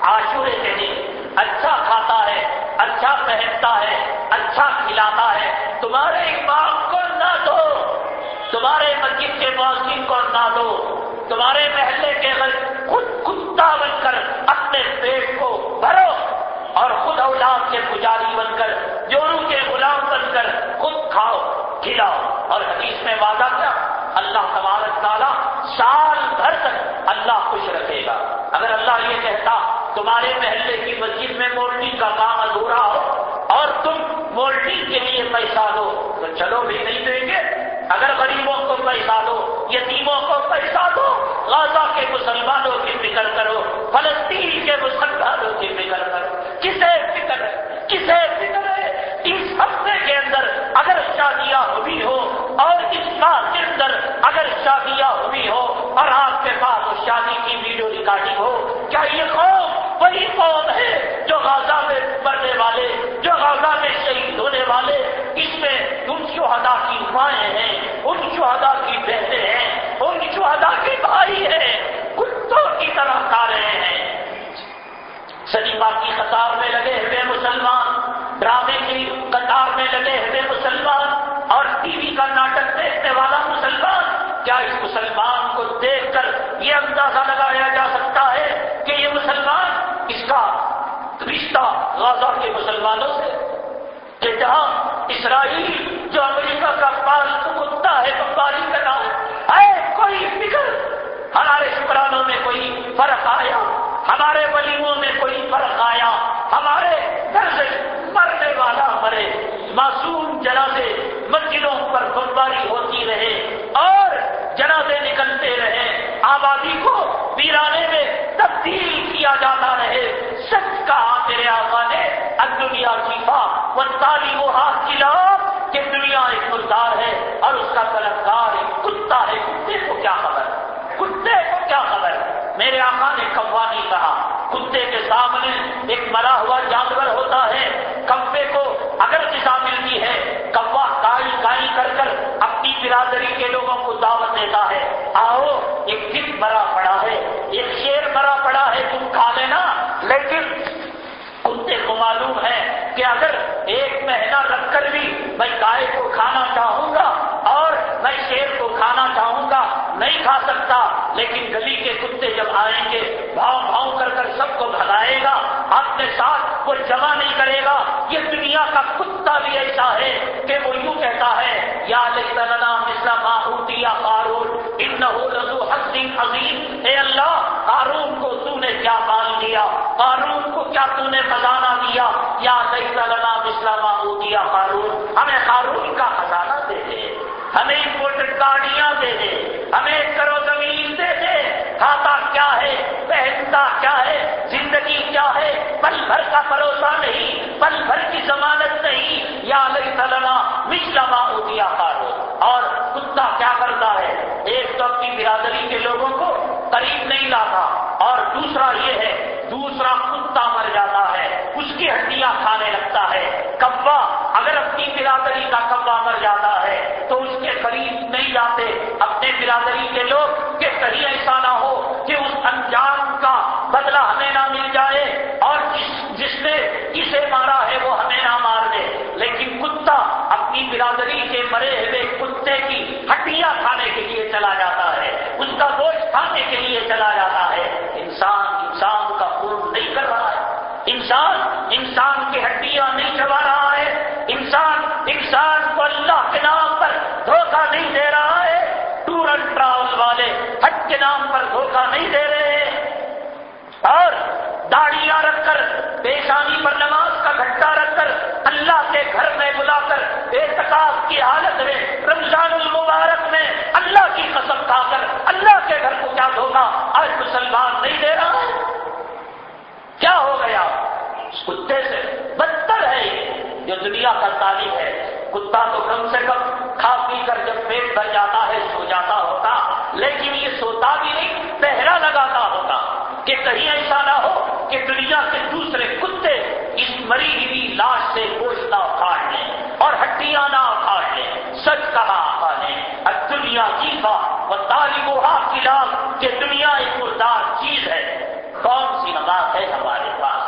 آشورے کے دن اچھا کھاتا ہے اچھا پہنتا ہے اچھا کھلاتا ہے، تمہارے امام کو نہ دو، تمہارے مسجد کے موسم کو نہ دو، تمہارے محلے کے خود کتا بن کر اپنے پیٹ کو بھرو اور خود اولاد کے پجاری بن کر جورو کے غلام بن کر خود کھاؤ، کھلاؤ۔ اور حدیث میں وعدہ کیا، اللہ تبارک تعالیٰ سال بھر تک اللہ خوش رکھے گا۔ اگر اللہ یہ کہتا تمہارے محلے کی مسجد میں مولڈنگ کا کام ادھورا ہو اور تم مولڈنگ کے لیے پیسہ دو، تو چلو بھی نہیں دیں گے۔ اگر غریبوں کو پیسہ دو، یتیموں کو پیسہ دو، غازہ کے مسلمانوں کی فکر کرو، فلسطین کے مسلمانوں کی فکر کرو۔ کسے فکر ہے؟ کسے فکر ہے؟ اس ہفتے کے اندر اگر شادیاں ہوئی ہو اور اس ماہ کے اندر اگر شادیاں ہوئی ہو اور آپ کے پاس اس شادی کی ویڈیو ریکارڈنگ ہو، کیا یہ قوم وہی قوم ہے جو غازہ میں مرنے والے، جو غزہ میں شہید ہونے والے؟ اس میں ان شہدا کی مائیں ہیں، ان شہدا کی بہنیں ہیں، ان شہدا کی بھائی ہیں، کتوں کی طرح کھا رہے ہیں؟ سلیمہ کی قطار میں لگے ہوئے مسلمان، ڈرامے کی قطار میں لگے ہوئے مسلمان، اور ٹی وی کا ناٹک دیکھنے والا مسلمان کیا اس مسلمان کو دیکھ کر یہ اندازہ لگایا جا سکتا ہے کہ یہ مسلمان اس کا رشتہ غازہ کے مسلمانوں سے کہ جہاں اسرائیل جو امریکہ کا پالتو کتا ہے، بمباری کا نام ہے کوئی فکر! ہمارے شکرانوں میں کوئی فرق آیا؟ ہمارے ولیوں میں کوئی فرق آیا؟ ہمارے گھر سے مرنے والا مرے۔ معصوم جنازے مسجدوں پر بمباری ہوتی رہے اور جنازے نکلتے رہے۔ آبادی کو ویرانے میں تبدیل کیا جاتا رہے۔ سچ کہا میرے آقا نے دنیا جیفا وہ تعلیم و ہاتھ کی کہ دنیا ایک مردار ہے اور اس کا طلبگار ایک کتا ہے۔ کتے کو کیا خبر؟ کتے کو کیا خبر؟ میرے آقا نے کوا نہیں کہا کتے کے سامنے ایک مرا ہوا جانور ہوتا ہے۔ کبے کو اگر دشا ملتی ہے، کوا کائی کائی کر کر اپنی برادری کے لوگوں کو دعوت دیتا ہے۔ آؤ ایک دن مرا پڑا ہے، ایک شیر مرا پڑا ہے، تم کھا لینا۔ لیکن کتے کو معلوم ہے کہ اگر ایک مہینہ رکھ کر بھی میں گائے کو کھانا چاہوں گا اور میں شیر کو کھانا چاہوں گا، نہیں کھا سکتا، لیکن گلی کے کتے جب آئیں گے، بھاؤ بھاؤ کر کر سب کو بھگائے گا، اپنے ساتھ وہ جمع نہیں کرے گا۔ یہ دنیا کا کتا بھی ایسا ہے کہ وہ یوں کہتا ہے، یا اسلام یا قارون ان رضو حسین اللہ قارون کو تو نے کیا مان لیا قارون کو کیا تو نے خزانہ دیا؟ یا لنا اسلام دیا قارون؟ ہمیں قارون کا خزانہ دے دے۔ ہمیں امپورٹنٹ گاڑیاں دے دے۔ ہمیں کرو زمین دے دے۔ کھاتا کیا ہے؟ پہنتا کیا ہے؟ زندگی کیا ہے؟ پل بھر کا بھروسہ نہیں، پل بھر کی ضمانت نہیں۔ یا لنا مشلما دیا کارو اور کتا کیا کرتا ہے؟ ایک تو اپنی برادری کے لوگوں کو قریب نہیں لاتا۔ اور دوسرا یہ ہے دوسرا کتا مر جاتا ہے، اس کی ہڈیاں کھانے لگتا ہے۔ کبا، اگر اپنی برادری کا کبا مر جاتا ہے، تو اس کے قریب نہیں جاتے۔ اپنے برادری کے لوگ کہ کہیں ایسا نہ ہو کہ اس انجام کا بدلہ ہمیں نہ مل جائے اور جس جس نے اسے مارا ہے، وہ ہمیں نہ مار دے۔ لیکن کتا اپنی برادری کے مرے ہوئے کتے کی ہڈیاں کھانے کے لیے چلا جاتا ہے، اس کا گوشت کھانے کے لیے چلا جاتا ہے۔ انسان انسان کا پور نہیں کر رہا ہے۔ انسان انسان کی ہڈیاں نہیں چبا رہا ہے۔ انسان انسان کو اللہ کے نام پر دھوکہ نہیں دے رہا ہے۔ ٹور اینڈ ٹراول والے حج کے نام پر دھوکہ نہیں دے رہے اور داڑیاں رکھ کر، پیشانی پر نماز کا گھٹا رکھ کر، اللہ کے گھر میں بلا کر احتکاب کی حالت میں، رمضان المبارک میں اللہ کی قسم کھا کر، اللہ کے گھر کو کیا دھوکا؟ آج مسلمان نہیں دے رہا۔ کیا ہو گیا؟ اس کتے سے بدتر ہے جو دنیا کا تعلیم ہے۔ کتا تو کم سے کم کھا پی کر جب پیٹ بھر جاتا ہے، سو جاتا ہوتا، لیکن یہ سوتا بھی نہیں، پہرا لگاتا ہوتا۔ کہ کہیں ایسا نہ ہو کہ دنیا کے دوسرے کتے اس مری ہوئی لاش سے گوشت نہ اکھاڑ لیں اور ہڈیاں نہ اکھاڑ لیں، سچ کہا آقا نے۔ دنیا جیفا وہ تعلیم و کی لاش کہ دنیا ایک مردار چیز ہے۔ کون سی نماز ہے ہمارے پاس؟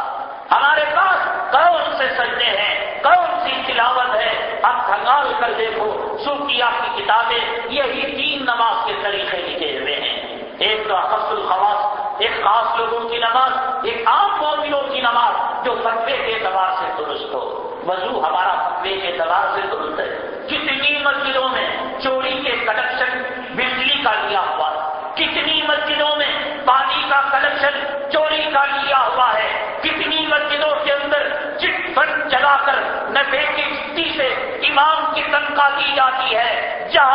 ہمارے پاس کون سے سجدے ہیں؟ کون سی تلاوت ہے؟ اب کھنگال کر دیکھو سوکیا کی کتابیں یہی تین نماز کے طریقے لکھے ہوئے ہیں۔ ایک تو حفظ الخواص ایک خاص لوگوں کی نماز، ایک عام مومنوں کی نماز جو فتوے کے اعتبار سے درست ہو۔ وضو ہمارا فتوے کے اعتبار سے درست ہے۔ کتنی مسجدوں میں چوری کے کنیکشن بجلی کا لیا ہوا کتنی مسجدوں میں پانی کا کنیکشن چوری کا لیا ہوا ہے۔ کتنی مسجدوں کے اندر چٹ فنڈ چلا کر نبے کی چھٹی سے امام کی تنخواہ دی جاتی ہے۔ جہاں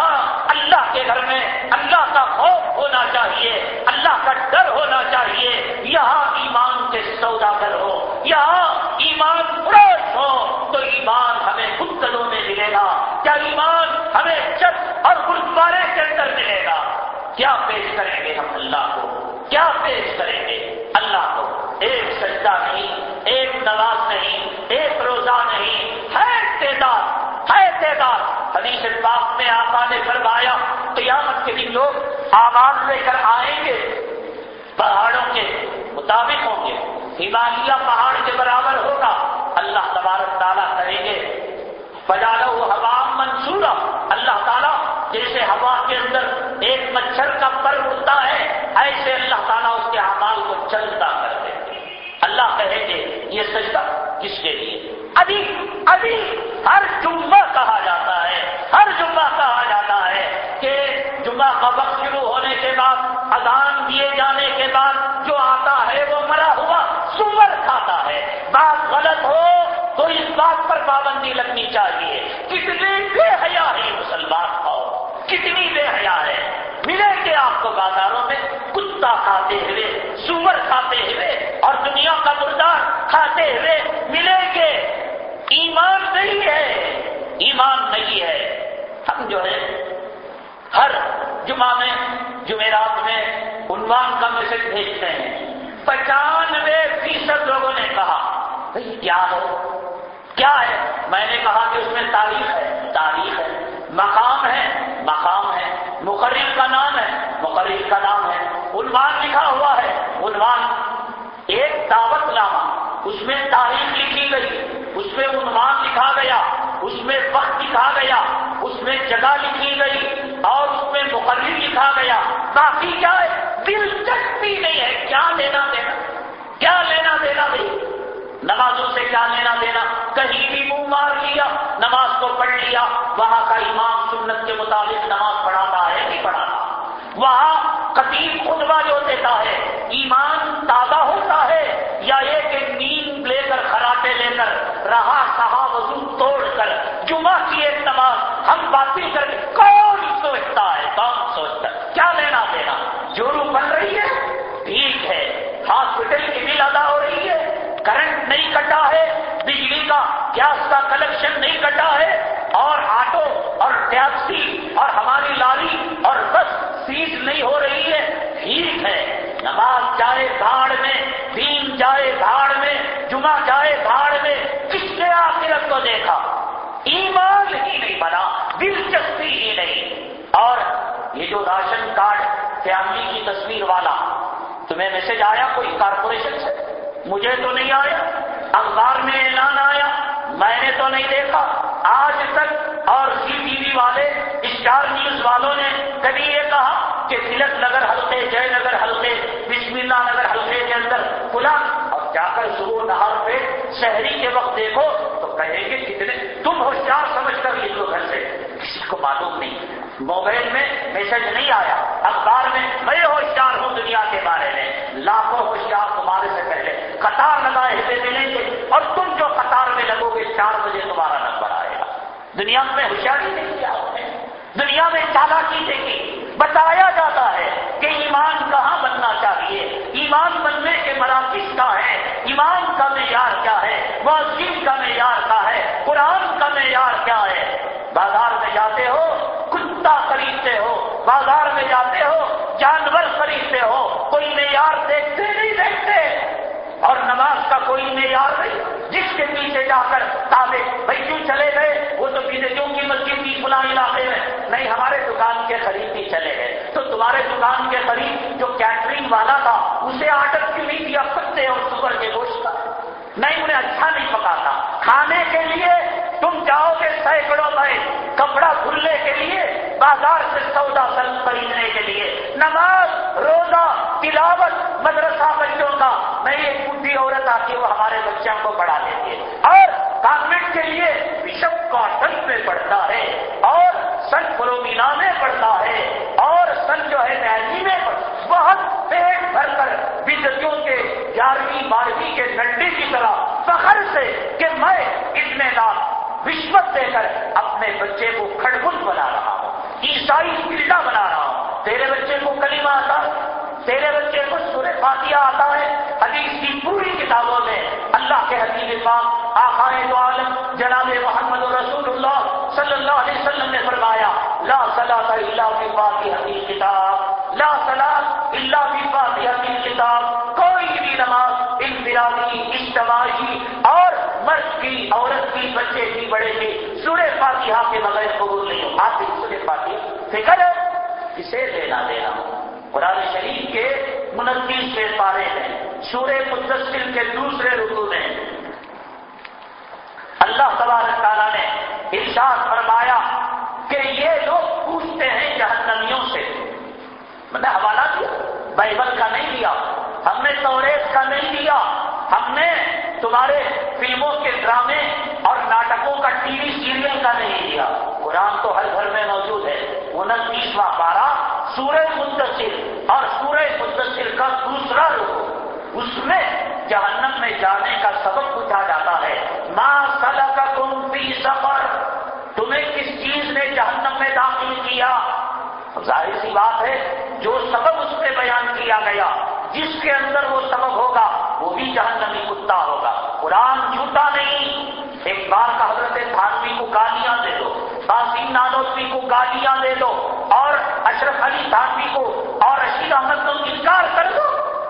پیش کریں گے ہم اللہ کو؟ کیا پیش کریں گے اللہ کو؟ ایک سجدہ نہیں، ایک نواز نہیں، ایک روزہ نہیں ہے تعداد ہے تعداد۔ حدیث پاک میں آقا نے فرمایا، قیامت کے دن لوگ آواز لے کر آئیں گے، پہاڑوں کے مطابق ہوں گے۔ ہمالیہ پہاڑ کے برابر ہوگا۔ اللہ تبارک تعالیٰ کریں گے۔ بجالو ہوا منصورہ اللہ تعالیٰ جیسے ہوا کے اندر ایک مچھر کا پر اڑتا ہے، ایسے اللہ تعالیٰ اس کے حمال کو چلتا کر دیتے اللہ کہیں گے یہ سجدہ کس کے لیے؟ ابھی ابھی ہر جمعہ کہا جاتا ہے، ہر جمعہ کہا جاتا ہے کہ جمعہ کا وقت شروع ہونے کے بعد، اذان دیے جانے کے بعد جو آتا ہے وہ مرا ہوا سور کھاتا ہے۔ بات غلط ہو تو اس بات پر پابندی لگنی چاہیے۔ کتنی بے حیا ہے مسلمان ہو۔ کتنی بے حیا ہے۔ ملیں گے آپ کو بازاروں میں کتا کھاتے ہوئے، سور کھاتے ہوئے اور دنیا کا مردار کھاتے ہوئے ملیں گے ایمان نہیں ہے۔ ایمان نہیں ہے۔ ہم جو ہے ہر جمعہ میں، جمعرات میں عنوان کا میسج بھیجتے ہیں۔ پچانوے فیصد لوگوں نے کہا بھائی کیا ہو؟ کیا ہے؟ میں نے کہا کہ اس میں تاریخ ہے۔ تاریخ ہے۔ مقام ہے۔ مقام ہے۔ مقرر کا نام ہے۔ مقرر کا نام ہے۔ عنوان لکھا ہوا ہے۔ عنوان۔ ایک دعوت نامہ۔ اس میں تاریخ لکھی گئی۔ اس میں عنوان لکھا گیا۔ اس میں وقت لکھا گیا۔ اس میں جگہ لکھی گئی۔ اور اس میں مقرر لکھا گیا۔ باقی کیا ہے؟ دلچسپی نہیں ہے۔ کیا لینا دینا؟ کیا لینا دینا بھائی نمازوں سے کیا لینا دینا، کہیں بھی منہ مار لیا، نماز کو پڑھ لیا، وہاں کا امام سنت کے مطابق نماز پڑھاتا ہے نہیں پڑھاتا۔ وہاں قطیب خطبہ جو دیتا ہے، ایمان تازہ ہوتا ہے، یا ایک نیند لے کر، خراٹے لے کر، رہا کہا وضو توڑ کر، جمعہ کی ایک نماز ہم باطل کر کے کون سوچتا ہے، کون سوچتا ہے؟ کیا لینا دینا؟ جورو بن رہی ہے؟ ٹھیک ہے۔ ہاسپٹل کی بل ادا ہو رہی ہے۔ کرنٹ نہیں کٹا ہے بجلی کا گیس کا کلیکشن نہیں کٹا ہے اور آٹو اور ٹیکسی اور ہماری لاری اور بس سیٹ نہیں ہو رہی ہے ٹھیک ہے نماز جائے بھاڑ میں دین جائے بھاڑ میں جمعہ جائے بھاڑ میں کس نے آخرت کو دیکھا ایمان ہی نہیں بنا دلچسپی ہی نہیں اور یہ جو راشن کارڈ فیملی کی تصویر والا تمہیں میسج آیا کوئی کارپوریشن سے مجھے تو نہیں آیا، اخبار میں اعلان آیا، میں نے تو نہیں دیکھا۔ آج تک اور سی ٹی وی والے، اسٹار نیوز والوں نے کبھی یہ کہا کہ تلک نگر حلقے، جے نگر حلقے بسم اللہ نگر حلقے کے اندر کھلا۔ اور جا کر صبح نہار پہ شہری کے وقت دیکھو تو کہیں گے کتنے تم ہوشیار سمجھ کر لکھو گھر سے۔ کسی کو معلوم نہیں۔ موبائل میں میسج نہیں آیا۔ اخبار میں میں ہوشیار ہوں دنیا کے بارے میں۔ لاکھوں ہوشیار تمہارے سے پہلے قطار لگائے ہوئے ملیں گے۔ اور تم جو قطار میں لگو گے، چار بجے تمہارا نمبر آئے گا۔ دنیا میں ہوشیاری نہیں کیا دنیا میں چالاکی دیکھی بتایا جاتا ہے کہ ایمان کہاں بننا چاہیے۔ ایمان بننے کے مراکز کا ہے۔ ایمان کا معیار کیا ہے؟ مسجد کا معیار کیا ہے؟ قرآن کا معیار کیا ہے؟ بازار میں جاتے ہو، کتا خریدتے ہو، بازار میں جاتے ہو، جانور خریدتے ہو، کوئی معیار دیکھتے نہیں، دیکھتے۔ اور نماز کا کوئی معیار نہیں۔ جس کے پیچھے جا کر تابے بھائی کیوں چلے گئے، وہ تو پیچھے کیوں کی مسجد کی فلاں علاقے میں۔ نہیں، ہمارے دکان کے قریب ہی چلے گئے۔ تو تمہارے دکان کے قریب جو کیٹرنگ والا تھا، اسے آرڈر کیوں نہیں دیا پتے اور سپر کے گوشت کا۔ نہیں، انہیں اچھا نہیں پکاتا۔ کھانے کے لیے تم جاؤ گے سینکڑوں میں کپڑا کھلنے کے لیے، بازار سے سودا سل خریدنے کے لیے۔ نماز، روزہ، تلاوت، مدرسہ بچوں کا۔ میں ایک بڈھی عورت آتی وہ ہمارے بچوں کو پڑھا دیتی ہے۔ اور کانوینٹ کے لیے بشپ کاٹن میں پڑھتا ہے، اور سن فرومینا میں پڑھتا ہے، اور سن جو ہے نہلی جی میں پڑھتا بہت پیٹ بھر کر بدتوں کے گیارہویں، بارہویں کے ڈنڈے کی طرح فخر سے کہ میں اتنے لاکھ رشوت دے کر اپنے بچے کو کھڑبل بنا رہا ہوں، عیسائی پلڈا بنا رہا ہوں۔ تیرے بچے کو کلمہ آتا تیرے بچے کو سورہ فاتحہ آتا ہے، حدیث کی پوری کتابوں میں اللہ کے حدیث پاک آخائے دو عالم، جناب محمد رسول اللہ صلی اللہ علیہ وسلم نے فرمایا، لا صلاح اللہ فی فاتحہ کی کتاب لا صلاح اللہ فی فاتحہ کی کتاب کوئی بھی نماز انفرادی، اجتماعی اور مرد کی، عورت کی، بچے کی، بڑے کی، سورہ فاتحہ کے بغیر قبول نہیں ہو آتی سورہ فاتحہ فکر ہے، اسے لینا دینا۔ قرآن شریف کے انتیسویں پارے میں سورہ مدثر کے دوسرے رکو میں اللہ تبارک تعالیٰ نے ارشاد فرمایا کہ یہ لوگ پوچھتے ہیں جہنمیوں سے میں نے حوالہ دیا بائبل کا نہیں دیا۔ ہم نے توریت کا نہیں دیا۔ ہم نے تمہارے فلموں کے ڈرامے اور ناٹکوں کا ٹی وی سیریل کا نہیں دیا۔ قرآن تو ہر گھر میں موجود ہے۔ انتیسواں پارہ، سورہ مدثر اور سورہ مدثر کا دوسرا رخ اس میں جہنم میں جانے کا سبق پوچھا جاتا ہے۔ ماں سلا کا تم سفر تمہیں کس چیز نے جہنم میں داخل کیا؟ ظاہر سی بات ہے، جو سبب اس میں بیان کیا گیا، جس کے اندر وہ سبب ہوگا، وہ بھی جہنمی کتا ہوگا۔ قرآن جھوٹا نہیں۔ ایک بار کا حضرت تھانوی کو گالیاں دے دو تاسیم نانوتوی کو گالیاں دے دو، اور اشرف علی تھانوی کو اور رشید احمد کو انکار کر دو۔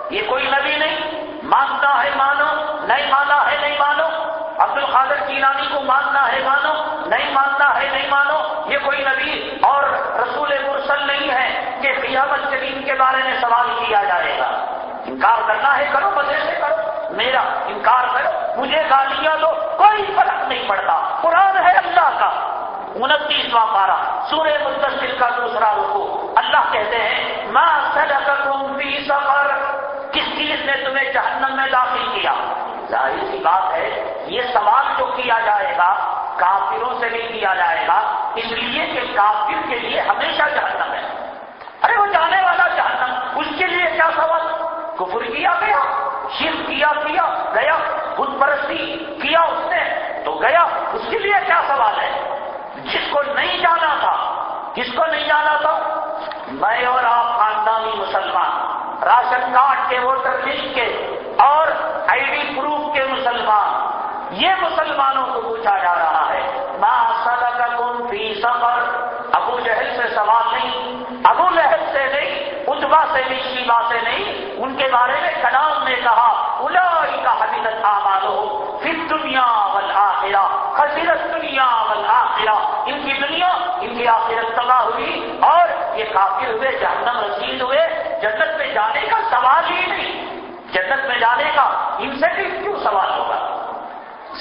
یہ کوئی نبی نہیں۔ مانتا ہے مانو، نہیں مانا ہے نہیں مانو۔ عبد القادر کیلانی کو ماننا ہے مانو، نہیں ماننا ہے نہیں مانو، یہ کوئی نبی اور رسول مرسل نہیں ہے کہ قیامت شریف کے بارے میں سوال کیا جائے گا۔ انکار کرنا ہے، کرو، مزے سے کرو۔ میرا انکار کرو، مجھے گالیاں دو، کوئی فرق نہیں پڑتا۔ قرآن ہے اللہ کا۔ انتیسواں پارا سورہ متصل کا دوسرا رکو۔ اللہ کہتے ہیں ماں سلککم فی سفر کس چیز نے تمہیں جہنم میں داخل کیا؟ ظاہر سی بات ہے، یہ سوال جو کیا جائے گا، کافروں سے بھی کیا جائے گا، اس لیے کہ کافر کے لیے ہمیشہ جہنم ہے۔ ارے، وہ جانے والا جہنم، اس کے لیے کیا سوال؟ کفر کیا گیا شیر کیا کیا، گیا خود پرستی کیا اس نے، تو گیا، اس کے لیے کیا سوال ہے؟ جس کو نہیں جانا تھا، کس کو نہیں جانا تھا؟ میں اور آپ خاندانی مسلمان، راشن کارڈ کے ووٹر لسٹ کے اور آئی ڈی پروف کے مسلمان۔ یہ مسلمانوں کو پوچھا جا رہا ہے ماں کا کون فی سفر؟ ابو جہل سے سوال نہیں، ابو لہب سے نہیں اتبا سے بھی شیوا سے نہیں۔ ان کے بارے میں کلام نے کہا الائی کا حدیث آباد ہو پھر دنیا ول آخرا دنیا ول ان کی دنیا، ان کی آخرت تباہ ہوئی اور یہ کافر ہوئے، جہنم رسید ہوئے۔ جنت میں جانے کا سوال ہی جانے کا ان کیوں سوال ہوگا؟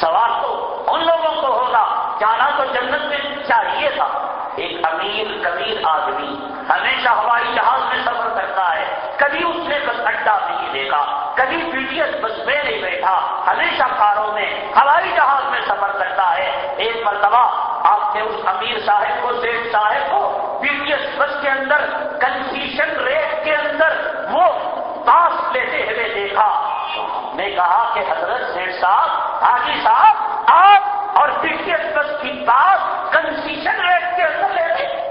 سوال تو ان لوگوں کو ہوگا، جانا تو جنت میں چاہیے تھا۔ ایک امیر کبیر آدمی ہمیشہ ہوائی جہاز میں سفر کرتا ہے، کبھی اس نے بس اڈا نہیں دیکھا، کبھی پی ٹی ایس بس میں نہیں بیٹھا، ہمیشہ کاروں میں ہوائی جہاز میں سفر کرتا ہے۔ ایک مرتبہ آپ نے اس امیر صاحب کو سیٹ صاحب کو پی ٹی ایس بس کے اندر کنسیشن ریٹ کے اندر وہ پاس لیتے ہوئے دیکھا۔ نے کہا کہ حضرت سیٹ صاحب، حاجی صاحب، آپ اور پی بس کی پاس کنسیشن ریٹ کے اندر لے رہے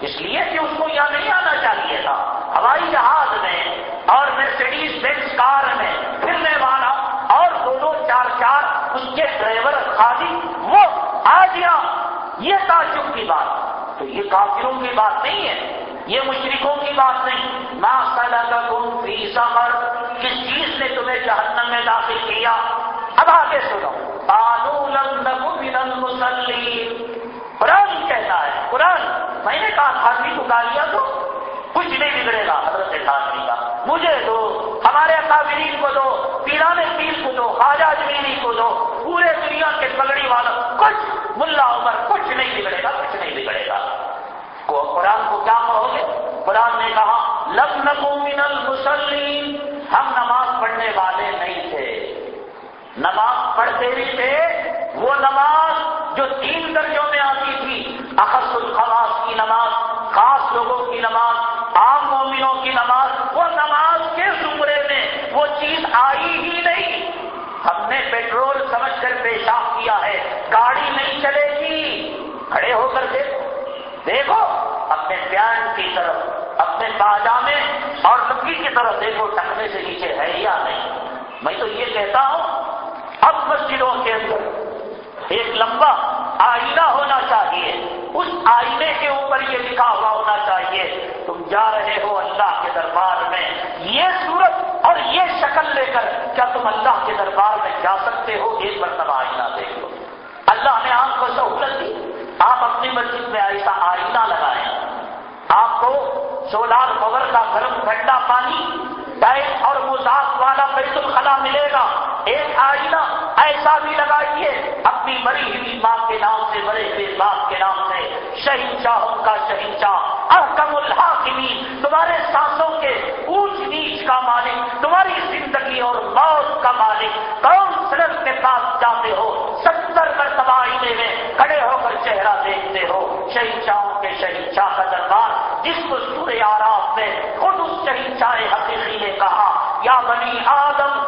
اس لیے کہ اس کو یہاں نہیں آنا چاہیے تھا۔ ہوائی جہاز میں اور مرسڈیز بینس کار میں پھرنے والا اور دو دو چار چار اس کے ڈرائیور خالی وہ آ گیا۔ یہ تعجب کی بات۔ تو یہ کافروں کی بات نہیں ہے۔ یہ مشرکوں کی بات نہیں۔ نا سلا کا تم فی کس چیز نے تمہیں جہنم میں داخل کیا؟ اب آگے سنو۔ بالو لن مسلم قرآن کہتا ہے، قرآن، میں نے کہا خاصی کو گالیاں تو کچھ نہیں بگڑے گا، حضرت خاصی کا۔ مجھے دو، ہمارے اکابرین کو دو، پیرانے پیر کو دو، خواجہ جمیری کو دو۔ پورے دنیا کے پگڑی والوں، کچھ، ملا عمر، کچھ نہیں بگڑے گا، کچھ نہیں بگڑے گا۔ قرآن کو کیا کہو گے؟ قرآن نے کہا، لم من المسلم ہم نماز پڑھنے والے نہیں تھے۔ نماز پڑھتے بھی تھے، وہ نماز جو تین درجوں میں آتی تھی۔ اخص الخواص کی نماز، خاص لوگوں کی نماز، عام مومنوں کی نماز، وہ نماز کے زمرے میں وہ چیز آئی ہی نہیں۔ ہم نے پیٹرول سمجھ کر پیشاب کیا ہے، گاڑی نہیں چلے گی۔ کھڑے ہو کر دیکھو۔ دیکھو، اپنے پیان کی طرف، اپنے پاجامے اور لکی کی طرف دیکھو ٹکنے سے نیچے ہے یا نہیں۔ میں تو یہ کہتا ہوں، اب مسجدوں کے اندر ایک لمبا آئینہ ہونا چاہیے۔ اس آئینے کے اوپر یہ لکھا ہوا ہونا چاہیے، تم جا رہے ہو اللہ کے دربار میں۔ یہ صورت اور یہ شکل لے کر کیا تم اللہ کے دربار میں جا سکتے ہو؟ ایک مرتبہ آئینہ دیکھ لو اللہ نے آپ کو سہولت دی۔ آپ اپنی مسجد میں ایسا آئینہ لگائیں۔ آپ کو سولار پاور کا گرم ٹھنڈا پانی ٹائم اور مزاق والا بیت الخلا ملے گا۔ ایک آئینہ ایسا بھی لگائیے، اپنی مری ہوئی ماں کے نام سے، بڑے ہوئے باپ کے نام سے، شہنشاہوں کا شہنشاہ، احکم اللہ کی سانسوں کے اونچ نیچ کا مالک تمہاری زندگی اور موت کا مالک کون سرف کے پاس جاتے ہو ستر مرتبہ آئینے میں کھڑے ہو کر چہرہ دیکھتے ہو، شہنشاہوں کے شہنشاہ کا دربار جس کو سورے آرام میں خود اس شہنشاہ حقیقی نے کہا، یا بنی آدم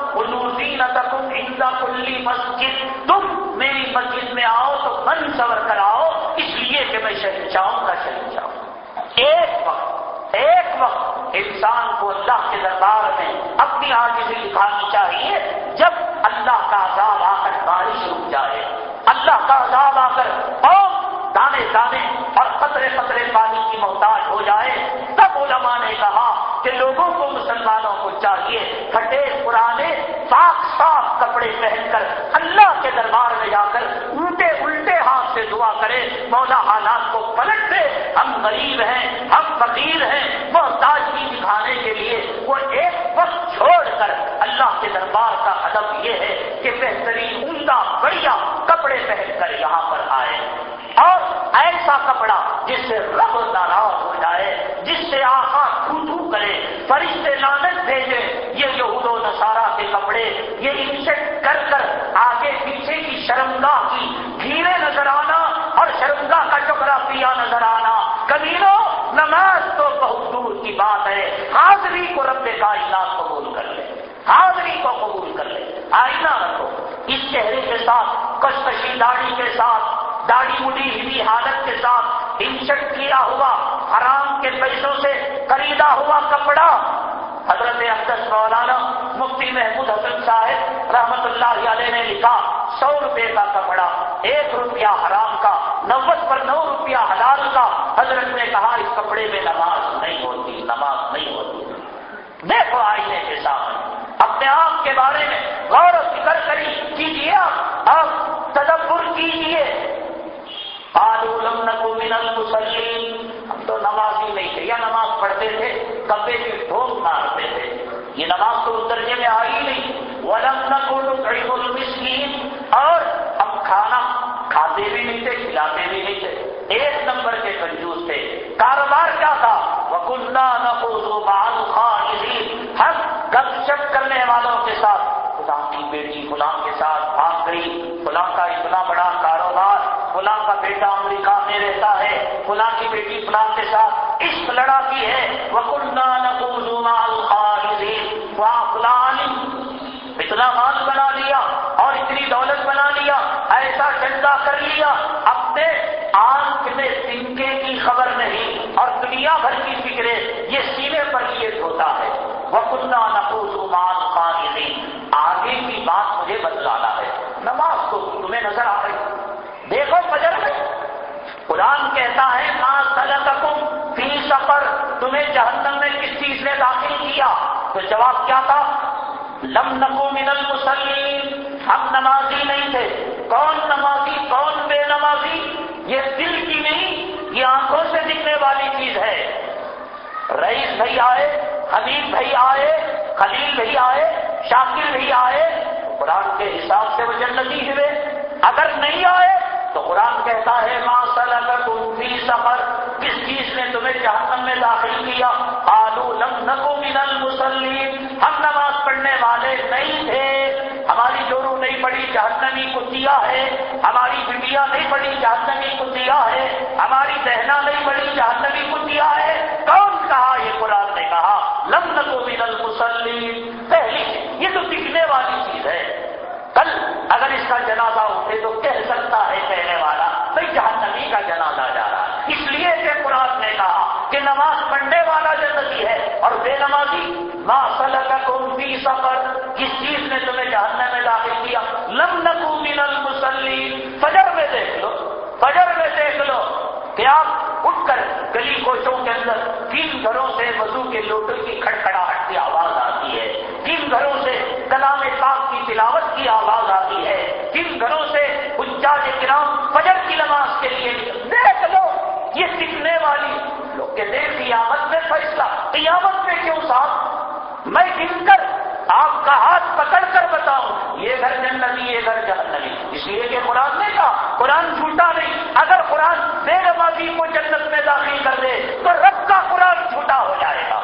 تم ہندا کلی مسجد، تم میری مسجد میں آؤ تو من سور کر آؤ، اس لیے کہ میں شہنشاہوں کا شہنشاہ ہوں. ایک وقت ایک وقت انسان کو اللہ کے دربار میں اپنی آگے دکھانی چاہیے، جب اللہ کا عذاب آ کر بارش رک جائے۔ اللہ کا عذاب آ کر اور دانے دانے اور قطرے قطرے پانی کی محتاج ہو جائے۔ تب علماء نے کہا کہ لوگوں کو مسلمانوں کو چاہیے پھٹے پرانے صاف صاف کپڑے پہن کر اللہ کے دربار میں جا کر الٹے الٹے ہاتھ سے دعا کرے مولا حالات کو پلٹ دے۔ ہم غریب ہیں، ہم فقیر ہیں۔ محتاج کی دکھانے کے لیے وہ ایک وقت چھوڑ کر اللہ کے دربار کا ادب یہ ہے کہ بہترین عمدہ، بڑھیا کپڑے پہن کر یہاں پر آئے۔ اور ایسا کپڑا جس سے رب ناراض ہو جائے، جس سے آخا تھو کرے، فرشتے لانت بھیجے، یہ یہود و نصارہ کے کپڑے، یہ انشٹ کر کر آگے پیچھے کی شرمگاہ کی گھیرے نظر آنا اور شرمگاہ کا چکرا پیا نظر آنا۔ کبھی نماز تو بہت دور کی بات ہے۔ حاضری کو رب کائنات قبول کر لے۔ حاضری کو قبول کر لے۔ آئینہ رکھو۔ اس چہرے کے ساتھ کشکشی داڑھی کے ساتھ داڑھی مڑی ہوئی حالت کے ساتھ انشٹ کیا ہوا، حرام کے پیسوں سے خریدا ہوا کپڑا۔ حضرت اقدس مولانا مفتی محمود حسن صاحب رحمت اللہ علیہ نے لکھا، سو روپے کا کپڑا، ایک روپیہ حرام کا، نوت پر نو روپیہ حلال کا۔ حضرت نے کہا، اس کپڑے میں نماز نہیں ہوتی، نماز نہیں ہوتی۔ دیکھو آئینے کے سامنے اپنے آپ کے بارے میں غور و فکر کری کیجیے آپ تدبر کیجیے کو من المسلم ہم تو نماز ہی نہیں تھے. یا نماز پڑھتے تھے کبے کی ٹھوک مارتے تھے۔ یہ نماز تو اس درجے میں آئی نہیں۔ ولم نقول المسکین اور ہم کھانا کھاتے بھی نہیں تھے، کھلاتے بھی نہیں تھے۔ ایک نمبر کے کنجوس تھے۔ کاروبار کیا تھا؟ وکلنا نقول مال خان ہم گپ شپ کرنے والوں کے ساتھ فلاں کی بیٹی فلاں کے ساتھ بھاگ گئی۔ فلاں کا اتنا بڑا کاروبار فلاں کا بیٹا امریکہ میں رہتا ہے، فلاں کی بیٹی فلاں کے ساتھ عشق لڑا کی ہے وہ کنڈا وہاں فلان اتنا مال بنا لیا اور اتنی دولت بنا لیا، ایسا چندہ کر لیا۔ اپنے آنکھ میں تنکے کی خبر نہیں اور دنیا بھر کی فکرے یہ سینے پر یہ ہوتا ہے۔ وہ کنڈا نقوز مال خان آگے کی بات مجھے بتلانا ہے۔ نماز تو تمہیں نظر آ رہی دیکھو فجر قرآن کہتا ہے ماں سلکم فی سفر تمہیں جہنم میں کس چیز نے داخل کیا؟ تو جواب کیا تھا؟ لم نکو من المسلم ہم نمازی نہیں تھے۔ کون نمازی؟ کون بے نمازی؟ یہ دل کی نہیں، یہ آنکھوں سے دکھنے والی چیز ہے۔ رئیس بھائی آئے، حبیب بھائی آئے، خلیل بھائی آئے، شاکر بھائی آئے۔ قرآن کے حساب سے وہ جنتی ہوئے۔ اگر نہیں آئے تو قرآن کہتا ہے ماں تم فی سفر کس چیز نے تمہیں جہنم میں داخل کیا؟ آلو لم نکو من المسلم ہم نماز پڑھنے والے نہیں تھے۔ ہماری جورو نہیں پڑی، جہنمی کتیا ہے۔ ہماری بٹیا نہیں پڑی، جہنمی کتیا ہے۔ ہماری بہنا نہیں پڑی، جہنمی کتیا ہے۔ کون کہا یہ قرآن نے کہا؟ لم نکو من المسلم پہلی، یہ تو دکھنے والی چیز ہے۔ کل اگر اس کا جنازہ اٹھے تو کہہ سکتا ہے کہنے والا بھائی جہنمی کا جنازہ جا رہا اس لیے کہ قرآن نے کہا کہ نماز پڑھنے والا جنتی ہے اور بے نمازی ماں کا کون بھی سفر کس چیز نے تمہیں جہنم میں داخل کیا، لم نکو من المسلم فجر میں دیکھ لو، فجر میں دیکھ لو۔ کہ آپ اٹھ کر گلی کوچوں کے اندر تین گھروں سے وضو کے لوٹوں کی کھڑکھڑاہٹ کی آواز آتی ہے۔ کن گھروں سے کلام پاک کی تلاوت کی آواز آتی ہے۔ کن گھروں سے اچاج کرام فجر کی نماز کے لیے دیکھ لو یہ سیکھنے والی لوگ کہتے ہیں قیامت میں فیصلہ قیامت میں کیوں صاحب؟ میں گن کر آپ کا ہاتھ پکڑ کر بتاؤں یہ گھر جنتی، یہ گھر جہنمی۔ اس لیے کہ قرآن نے کہا، قرآن جھوٹا نہیں۔ اگر قرآن بے نمازی کو جنت میں داخل کر دے، تو رب کا قرآن جھوٹا ہو جائے گا۔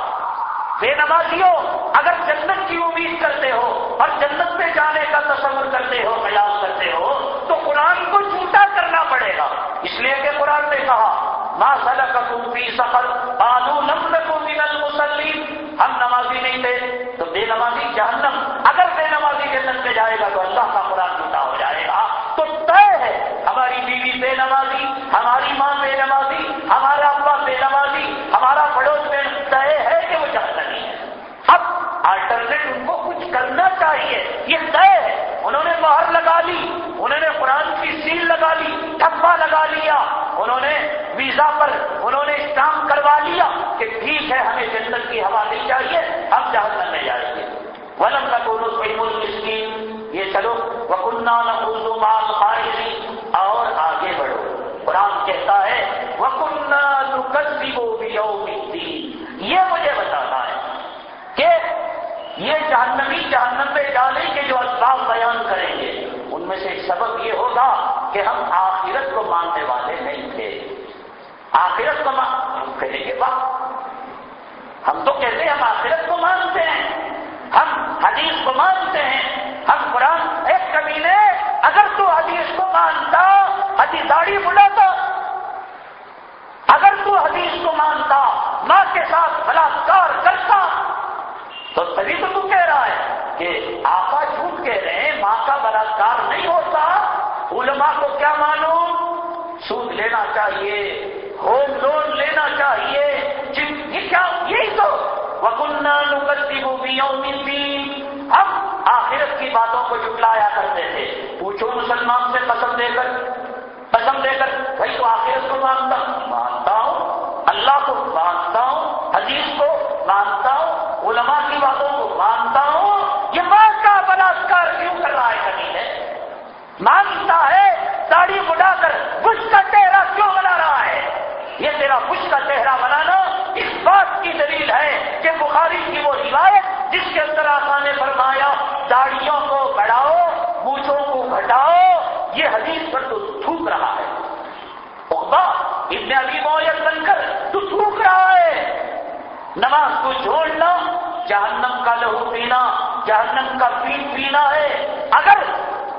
بے نمازیوں، اگر جنت کی امید کرتے ہو اور جنت میں جانے کا تصور کرتے ہو قیاس کرتے ہو، تو قرآن کو جھوٹا کرنا پڑے گا۔ اس لیے کہ قرآن نے کہا ماں سلک فی سفر آلو نمل کو من المسلیم ہم نمازی نہیں تھے، تو بے نمازی جہنم۔ اگر بے نمازی جنت میں جائے گا تو اللہ کا قرآن جھوٹا ہو جائے گا۔ تو طے ہے، ہماری بیوی بے نمازی، ہماری ماں بے نمازی، ہمارا ابا بے نمازی، ہمارا پڑوس بے طے ہے کہ وہ جہنمی ہے۔ اب آلٹرنیٹ ان کو کچھ کرنا چاہیے۔ یہ طے ہے۔ انہوں نے مہر لگا لی، انہوں نے قرآن کی سیل لگا لی ٹھپا لگا لیا۔ انہوں نے ویزا پر انہوں نے کام کروا لیا کہ ٹھیک ہے، ہمیں جنت کی ہوا نہیں چاہیے، ہم جہنم میں جائیں گے۔ ولم کا کو اسکیم یہ چلو وکنہ نہ مال خارجی اور آگے بڑھو۔ قرآن کہتا ہے وکنہ نکسی وہ بھی یہ مجھے بتانا ہے کہ یہ جہنمی جہنم میں ڈالیں گے جو اسباب بیان کریں گے، ان میں سے ایک سبب یہ ہوگا کہ ہم آخرت کو ماننے والے نہیں تھے۔ آخرت کو مان کہیں گے بات ہم تو کہتے ہیں ہم آخرت کو مانتے ہیں۔ ہم حدیث کو مانتے ہیں۔ ہم قرآن ایک کبھی نے اگر تو حدیث کو مانتا حدیث داڑھی بلاتا اگر تو حدیث کو مانتا، ماں کے ساتھ بلاکار کرتا۔ تو تبھی تو تو کہہ رہا ہے کہ آپا جھوٹ کہہ رہے ہیں، ماں کا بلاکار نہیں ہوتا۔ علماء کو کیا مانو سود لینا چاہیے ہوم لون لینا چاہیے یہ کیا یہی تو۔ وکنہ نکلتی موبیوں ملتی ہم آخرت کی باتوں کو جٹلایا کرتے تھے۔ پوچھو مسلمان سے قسم دے کر قسم دے کر، بھائی تو آخرت کو مانتا مانتا ہوں۔ اللہ کو مانتا ہوں۔ حدیث کو مانتا ہوں۔ علماء کی باتوں کو مانتا ہوں۔ یہ ماں کا بلاکار کیوں کر رہا ہے؟ کبھی ہے۔ مانتا ہے، داڑھی بڑھا کر بش کا چہرہ کیوں بنا رہا ہے؟ یہ تیرا بش کا چہرہ بنانا اس بات کی دلیل ہے کہ بخاری کی وہ روایت جس کے اندر آسان نے فرمایا داڑیوں کو بڑھاؤ مونچھوں کو گھٹاؤ، یہ حدیث پر تو تھوک رہا ہے۔ ابن ابھی مویت بن کر تو تھوک رہا ہے۔ نماز کو چھوڑنا جہنم کا لہو پینا، جہنم کا پیٹ پینا ہے۔ اگر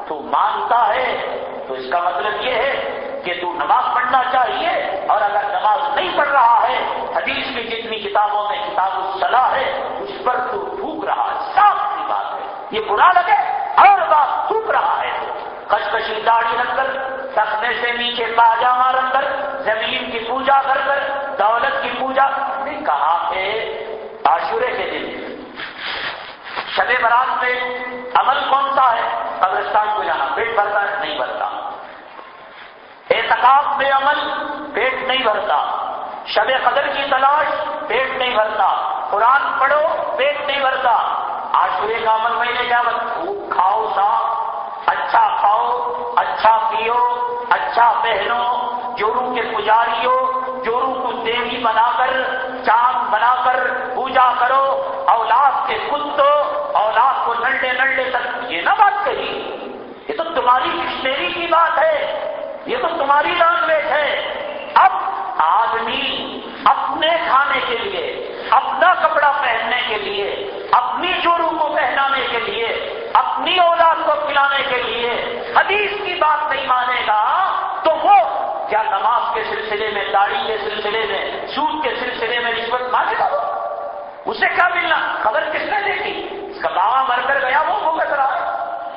تو مانتا ہے، تو اس کا مطلب یہ ہے کہ تو نماز پڑھنا چاہیے اور اگر نماز نہیں پڑھ رہا ہے، حدیث کی جتنی کتابوں میں کتاب الصلاح ہے، اس پر تو تھوک رہا ہے، صاف سی بات ہے۔ یہ برا لگے ہر بات تھوک رہا ہے۔ کشکشی داڑھی رکھ کر سکنے سے نیچے پاجامہ رکھ کر، زمین کی پوجا کر کر، دولت کی پوجا۔ نے کہا کہ عاشورے کے دن، شب برات میں قبرستان کو جانا، پیٹ بھرتا ہے، نہیں بھرتا۔ اعتکاف میں عمل، پیٹ نہیں بھرتا۔ شب قدر کی تلاش، پیٹ نہیں بھرتا۔ قرآن پڑھو، پیٹ نہیں بھرتا۔ آشورے کا عمل میں نے کیا بھوک کھاؤ صاف اچھا کھاؤ اچھا پیو اچھا پہنو۔ جورو کے پجاری ہو جورو کو دیوی بنا کر، چاند بنا کر پوجا کرو۔ اولاد کے کتو اولاد کو نلڈے نلڈے تک یہ نہ بات کہی، یہ تو تمہاری کشمیری کی بات ہے، یہ تو تمہاری لینگویج ہے۔ اب آدمی اپنے کھانے کے لیے، اپنا کپڑا پہننے کے لیے، اپنی چورو کو پہنانے کے لیے، اپنی اولاد کو کھلانے کے لیے حدیث کی بات نہیں مانے گا، تو وہ کیا نماز کے سلسلے میں، داڑھی کے سلسلے میں، سود کے سلسلے میں رشوت مانے گا اسے کیا ملنا؟ خبر کس نے دیکھی؟ کا باوا مر کر گیا، وہ وہ رہا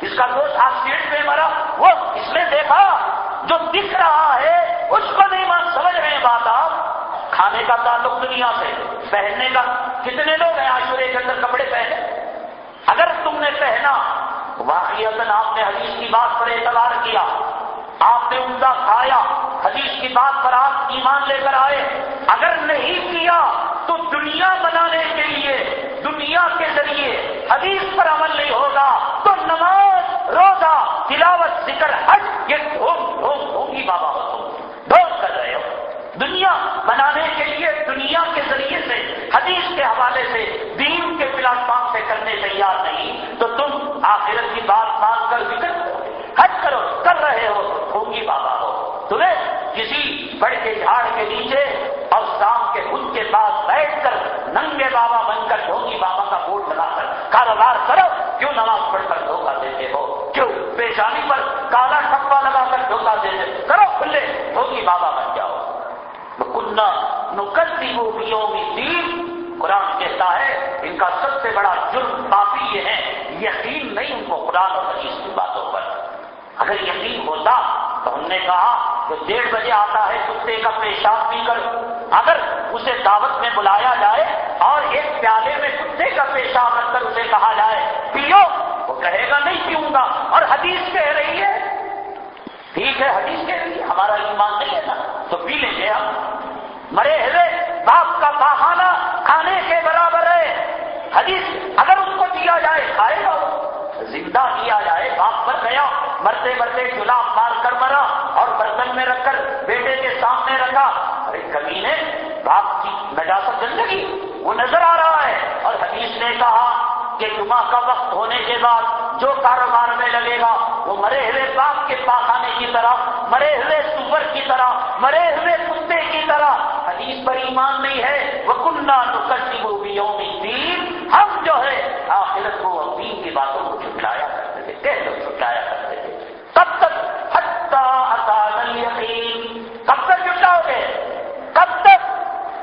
اس کا دوست ایکسیڈنٹ میں مرا، وہ اس نے دیکھا، جو دکھ رہا ہے، اس کو نہیں مان سمجھ رہے ہیں بات آپ۔ کھانے کا تعلق دنیا سے، پہننے کا۔ کتنے لوگ ہیں آشورے کے اندر کپڑے پہنے؟ اگر تم نے پہنا واقعی آپ نے حدیث کی بات پر اعتبار کیا۔ آپ نے عمدہ کھایا حدیث کی بات پر آپ ایمان لے کر آئے، اگر نہیں کیا تو دنیا بنانے کے لیے، دنیا کے ذریعے حدیث پر عمل نہیں ہوگا، تو نماز، روزہ، تلاوت، ذکر، حج، یہ ڈھوم ڈھوم ڈھونگی بابا ہو تم کر رہے ہو۔ دنیا بنانے کے لیے، دنیا کے ذریعے سے، حدیث کے حوالے سے، دین کے پلیٹ فارم سے کرنے تیار نہیں، تو تم آخرت کی بات مان کر فکر کرو۔ حج کرو، کر رہے ہو، ہوگی بابا ہو۔ تمہیں کسی بڑے کے جھاڑ کے نیچے اور شام کے خود کے پاس بیٹھ کر ننگے بابا بن کر ڈھونگی بابا کا بورڈ لگا کر کاروبار کرو۔ کیوں نماز پڑھ کر دھوکہ دیتے ہو؟ کیوں پیشانی پر کالا ٹپا لگا کر دھوکہ دیتے کرو کھلے ڈھونگی بابا بن جاؤ۔ کنہ نکلتی وہ تین قرآن کہتا ہے، ان کا سب سے بڑا جرم کافی یہ ہے، یقین نہیں ان کو قرآن اور حدیث کی باتوں پر۔ اگر یقین ہوتا تو ہم نے کہا کہ ڈیڑھ بجے آتا ہے، کتے کا پیشاب پی کر۔ اگر اسے دعوت میں بلایا جائے اور ایک پیالے میں کتے کا پیشاب رکھ کر اسے کہا جائے، پیو۔ وہ کہے گا، نہیں پیوں گا۔ اور حدیث کہہ رہی ہے۔ ٹھیک ہے، حدیث کہہ رہی ہے۔ ہمارا ایمان نہیں ہے نا۔ تو پی لیں گے ہم۔ مرے ہوئے، باپ کا پاخانہ کھانے کے برابر ہے۔ حدیث اگر اس کو دیا جائے، کھائے گا۔ زندہ کیا جائے باپ پر گیا مرتے مرتے چولہا مار کر مرا اور برتن میں رکھ کر بیٹے کے سامنے رکھا۔ ارے کمی نے باپ کی نجاست زندگی وہ نظر آ رہا ہے اور حدیث نے کہا کہ جمعہ کا وقت ہونے کے بعد جو کاروبار میں لگے گا وہ مرے ہوئے باپ کے پاخانے کی طرح، مرے ہوئے سور کی طرح، مرے ہوئے کتے کی طرح۔ حدیث پر ایمان نہیں ہے۔ وہ کنڈا نکسی وہ دین ہم جو ہے آخرت کو دین کی باتوں کو چھٹلایا کرتے تھے۔ کیسے چھٹلایا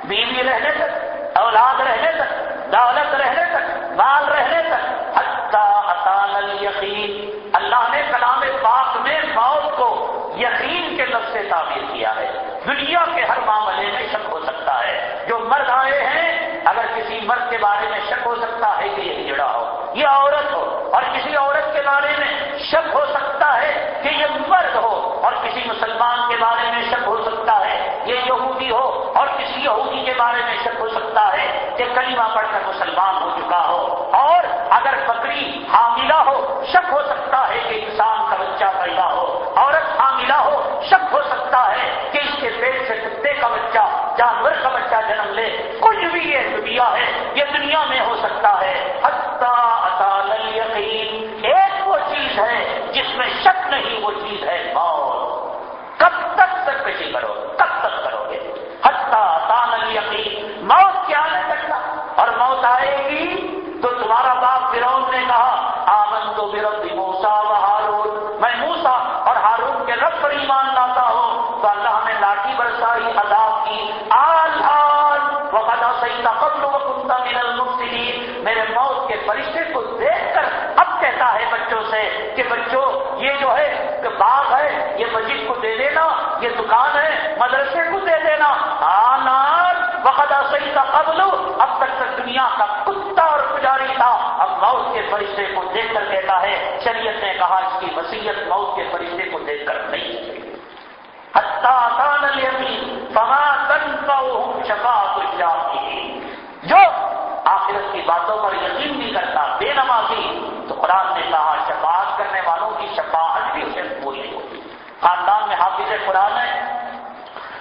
بیوی رہنے تک، اولاد رہنے تک، دولت رہنے تک، مال رہنے تک حتہ اطال یقین اللہ نے کلام پاک میں موت کو یقین کے لفظ سے تعبیر کیا ہے۔ دنیا کے ہر معاملے میں شک ہو سکتا ہے۔ جو مرد آئے ہیں، اگر کسی مرد کے بارے میں شک ہو سکتا ہے کہ یہ جڑا ہو، یہ عورت ہو، اور کسی عورت کے بارے میں شک ہو سکتا ہے کہ یہ مرد ہو، اور کسی مسلمان کے بارے میں شک ہو سکتا ہے یہ یہودی ہو اور کسی یہودی کے بارے میں شک ہو سکتا ہے کہ کلیمہ پڑھ کر مسلمان ہو چکا ہو۔ اور اگر بکری حاملہ ہو، شک ہو سکتا ہے کہ انسان کا بچہ پیدا ہو۔ عورت حاملہ ہو، شک ہو سکتا ہے کہ اس کے پیٹ سے کتے کا بچہ، جانور کا بچہ جنم لے۔ کچھ بھی یہ دنیا ہے، یہ دنیا میں ہو سکتا ہے۔ یقین ایک وہ چیز ہے جس میں شک نہیں، وہ چیز ہے موت۔ کب تک تک کرو کب تک کرو گے؟ حتہ تان یقین موت کیا نہیں سکتا اور موت آئے گی تو تمہارا باپ فرون نے کہا آمن تو بھی موسا و ہارون۔ میں موسا اور ہارون کے رب پر ایمان لاتا ہوں۔ تو اللہ نے لاٹھی برسائی عذاب کی۔ آل آل وقت سیدہ قبل وکنتا من المفسدین۔ میرے موت کے فرشتے کو دیکھ کر اب کہتا ہے بچوں سے کہ بچوں یہ جو ہے کہ باغ ہے، یہ مسجد کو دے دینا، یہ دکان ہے، مدرسے کو دے دینا۔ آنال وقت سیدہ قبل، اب تک تک دنیا کا کتا اور پجاری تھا۔ اب موت کے فرشتے کو دیکھ کر کہتا ہے، شریعت نے کہا، اس کی وسیعت موت کے فرشتے کو دیکھ کر نہیں۔ جو آخرت کی باتوں پر یقین نہیں کرتا، بے نمازی۔ تو قرآن نے کہا، شفاعت کرنے والوں کی شفاعت بھی اسے پوری نہیں ہوتی۔ خاندان میں حافظ قرآن ہے۔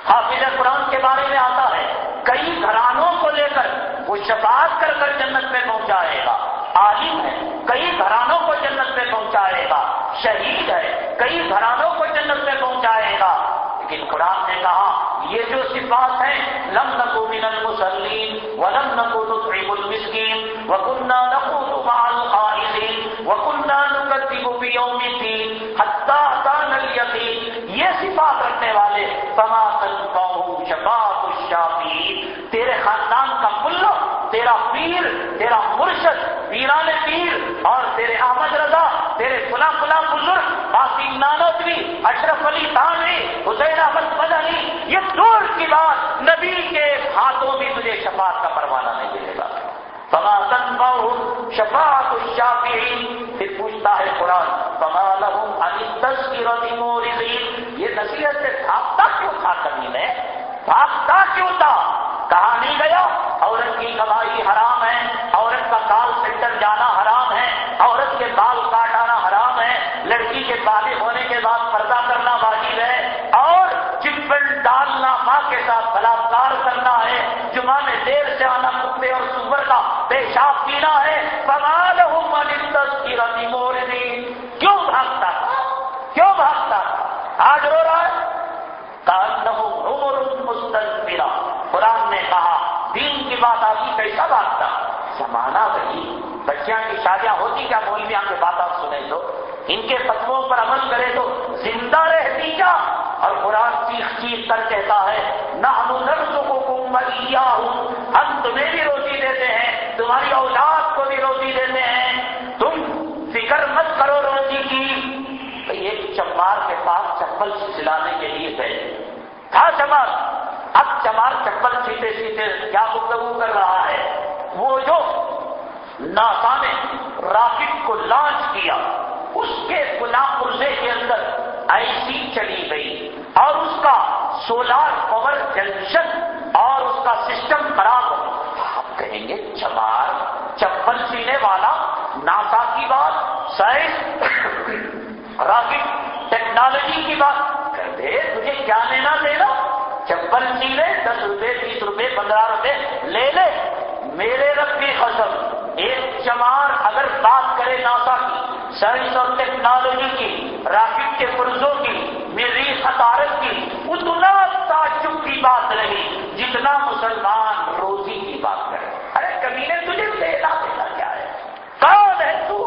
حافظ قرآن کے بارے میں آتا ہے۔ کئی گھرانوں کو لے کر وہ شفاعت کر کر جنت میں پہنچائے گا۔ عالم ہے۔ کئی گھرانوں کو جنت میں پہنچائے گا۔ شہید ہے۔ کئی گھرانوں کو جنت میں پہنچائے گا۔ لیکن قرآن نے کہا، یہ جو صفات ہیں، لم نکو من المسلین ولم نکو نطعم المسکین وکننا نخوض مع القائلین وکننا نکذب بیوم الدین حتی اتانا الیقین۔ یہ صفات رکھنے والے، فما تنفعهم شفاعت الشافعین۔ تیرے خاندان تیرا پیر، تیرا مرشد، پیران پیر، اور تیرے احمد رضا، تیرے فلاں فلاں بزرگ، باقی نانوتری اشرف علی تھانوی حسین احمد مدنی، یہ دور کی بات، نبی کے ہاتھوں میں تجھے شفاعت کا پروانہ نہیں ملے گا۔ فما تنبع شفاعت الشافعین، پھر پوچھتا ہے قرآن، فما لهم عن التذکرۃ مورثین یہ نصیحت سے بھاگتا کیوں تھا کبھی میں؟ بھاگتا کیوں تھا؟ کہا نہیں گیا؟ عورت کی کمائی حرام ہے، عورت کا کال سینٹر جانا حرام ہے، عورت کے بال کاٹانا حرام ہے، لڑکی کے بالغ ہونے کے بعد پردہ کرنا واجب ہے، اور جن ٹریٹمنٹ ڈالنا ماں کے ساتھ بلاکار کرنا ہے، جمعہ میں دیر سے آنا کتے اور سور کا پیشاب پینا ہے بغال ہوں کی رمی مور کیوں بھاگتا؟ تھا کیوں بھاگتا؟ تھا آج رو رہا ہے؟ عمر مستقبرا قرآن نے کہا، دین کی بات آتی کیسا بھاگتا؟ زمانہ وہی۔ بچیاں کی شادیاں ہوتی کیا مولویاں کے بات آپ سنیں تو؟ ان کے فتووں پر عمل کرے تو زندہ رہتی کیا؟ اور قرآن چیخ چیخ کر کہتا ہے نہ ہم کو ہوں ہم تمہیں بھی روٹی دیتے ہیں، تمہاری اولاد کو بھی روٹی دیتے ہیں۔ تم فکر مت کرو روٹی کی۔ ایک چمار کے پاس چپل سلانے کے لیے گئے۔ تھا چمار اب چمار چپل سیتے سیتے کیا گفتگو کر رہا ہے؟ وہ جو ناسا نے راکٹ کو لانچ کیا، اس کے گلام پرزے کے اندر ایسی چلی گئی اور اس کا سولار پاور جنکشن اور اس کا سسٹم خراب ہو آپ کہیں گے، چمار چپل سینے والا ناسا کی بات، سائنس، راکٹ، ٹیکنالوجی کی بات۔ کر دے، تجھے کیا لینا دینا؟ چپل لے، دس روپے بیس روپے، پندرہ روپے، لے لے۔ میرے رب کی قسم، ایک چمار اگر بات کرے ناسا کی سائنس اور ٹیکنالوجی کی راکٹ کے پرزوں کی، میری حکارت کی اتنا تعجب کی بات نہیں جتنا مسلمان روزی کی بات کرے ارے کبھی نے تجھے دینا دینا کیا ہے کون ہے تو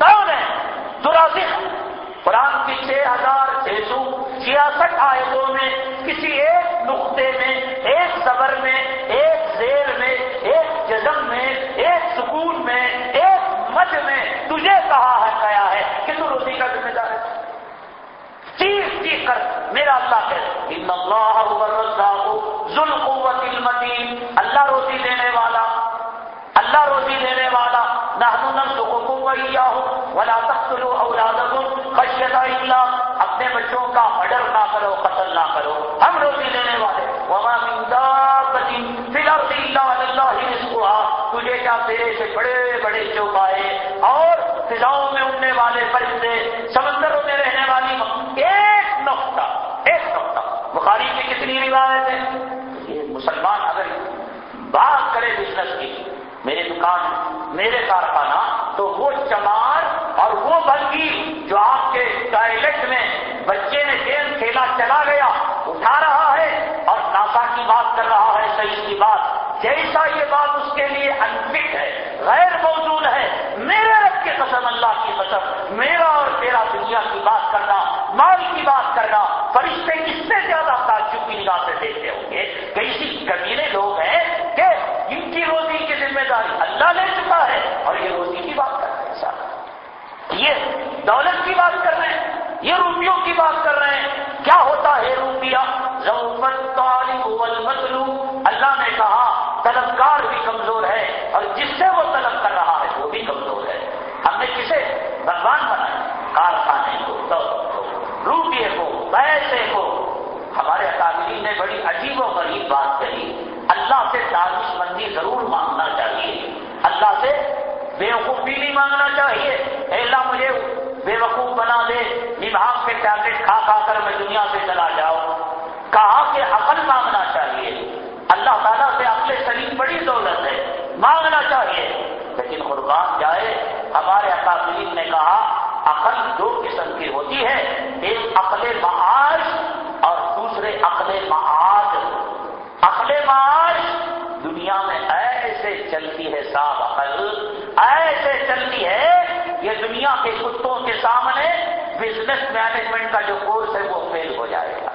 کون ہے درازی قرآن کی چھ ہزار چھ سو چھیاسٹھ آیتوں میں کسی ایک نقطے میں ایک صبر میں ایک زیر میں ایک جزم میں ایک سکون میں ایک مجھ میں تجھے کہا ہے کیا ہے کہ تو روزی کا ذمہ دار ہے چیخ چیخ کر میرا اللہ کہ ان اللہ ذل قوت المتین اللہ روزی دینے والا، اللہ روزی دینے والا، نحن نرزقكم وإياهم ولا تقتلوا أولادكم خشية إملاق اپنے بچوں کا مرڈر نہ کرو، قتل نہ کرو۔ ہم روزی دینے والے۔ وما من دابت فی الارض الا علی اللہ رزقها۔ تجھے کیا تیرے سے بڑے بڑے چوپائے۔ اور فضاؤں میں اڑنے والے فرشتے، سمندروں میں رہنے والی ایک بخاری کتنی روایت ہے یہ مسلمان اگر بات کرے بزنس کی، میرے دکان، میرے کارخانہ، تو وہ چمار اور وہ بلکی جو آپ کے ٹوائلٹ میں بچے نے گیم کھیلا چلا گیا، اٹھا رہا ہے اور ناسا کی بات کر رہا ہے صحیح کی بات۔ جیسا یہ بات اس کے لیے انفٹ ہے، غیر موجود ہے، میرے رب کی قسم، اللہ کی قسم، میرا اور تیرا دنیا کی بات کرنا، مال کی بات کرنا، فرشتے کس سے زیادہ تعجب کی نگاہ سے دیکھتے ہوں گے۔ کیسی کمینے لوگ ہیں کہ ان کی روزی کی ذمہ داری اللہ لے چکا ہے اور یہ روزی کی بات کر رہے ہیں۔ سر یہ دولت کی بات کر رہے ہیں۔ یہ روپیوں کی بات کر رہے ہیں۔ کیا ہوتا ہے روپیہ؟ اللہ نے کہا طلبگار بھی کمزور ہے اور جس سے وہ طلب کر رہا ہے، وہ بھی کمزور ہے۔ ہم نے کسے بھگوان بنایا کارخانے کو روپیے کو، پیسے کو۔ ہمارے اکادری نے بڑی عجیب و غریب بات کہی۔ اللہ سے دانش مندی ضرور مانگنا چاہیے۔ اللہ سے بے وقوفی نہیں مانگنا چاہیے۔ اللہ، مجھے بے وقوف بنا دے نبھاگ کے ٹیبلٹ کھا کھا کر میں دنیا سے چلا جاؤں۔ کہا کہ عقل مانگنا چاہیے۔ اللہ تعالیٰ سے عقل سلیم بڑی دولت ہے، مانگنا چاہیے۔ لیکن قربان جائے، ہمارے اکاثرین نے کہا، عقل دو قسم کی ہوتی ہے، ایک عقل معاش اور دوسرے عقل معاش عقل معاش دنیا میں ایسے چلتی ہے صاحب عقل، ایسے چلتی ہے یہ دنیا کے کتوں کے سامنے بزنس مینجمنٹ کا جو کورس ہے وہ فیل ہو جائے گا۔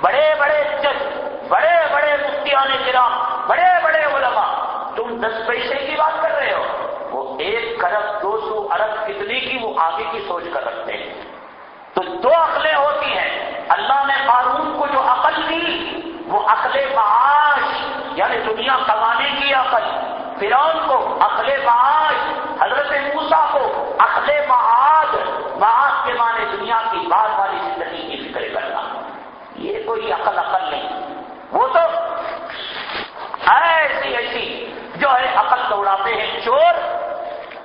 بڑے بڑے جج، بڑے بڑے مفتیان کرام، بڑے بڑے علماء، تم دس پیسے کی بات کر رہے ہو؟ وہ ایک ارب دو سو ارب کتنی کی وہ آگے کی سوچ کر رکھتے ہیں۔ تو دو عقلیں ہوتی ہیں۔ اللہ نے قانون کو جو عقل دی، وہ عقل معاش یعنی دنیا کمانے کی عقل۔ فرون کو، عقل معاش، حضرت موسا کو، عقل معاد، معاش کے معنی دنیا کی بعد والی زندگی کی فکر کرنا۔ یہ کوئی عقل عقل نہیں۔ وہ تو ایسی ایسی جو ہے عقل دوڑاتے ہیں، چور۔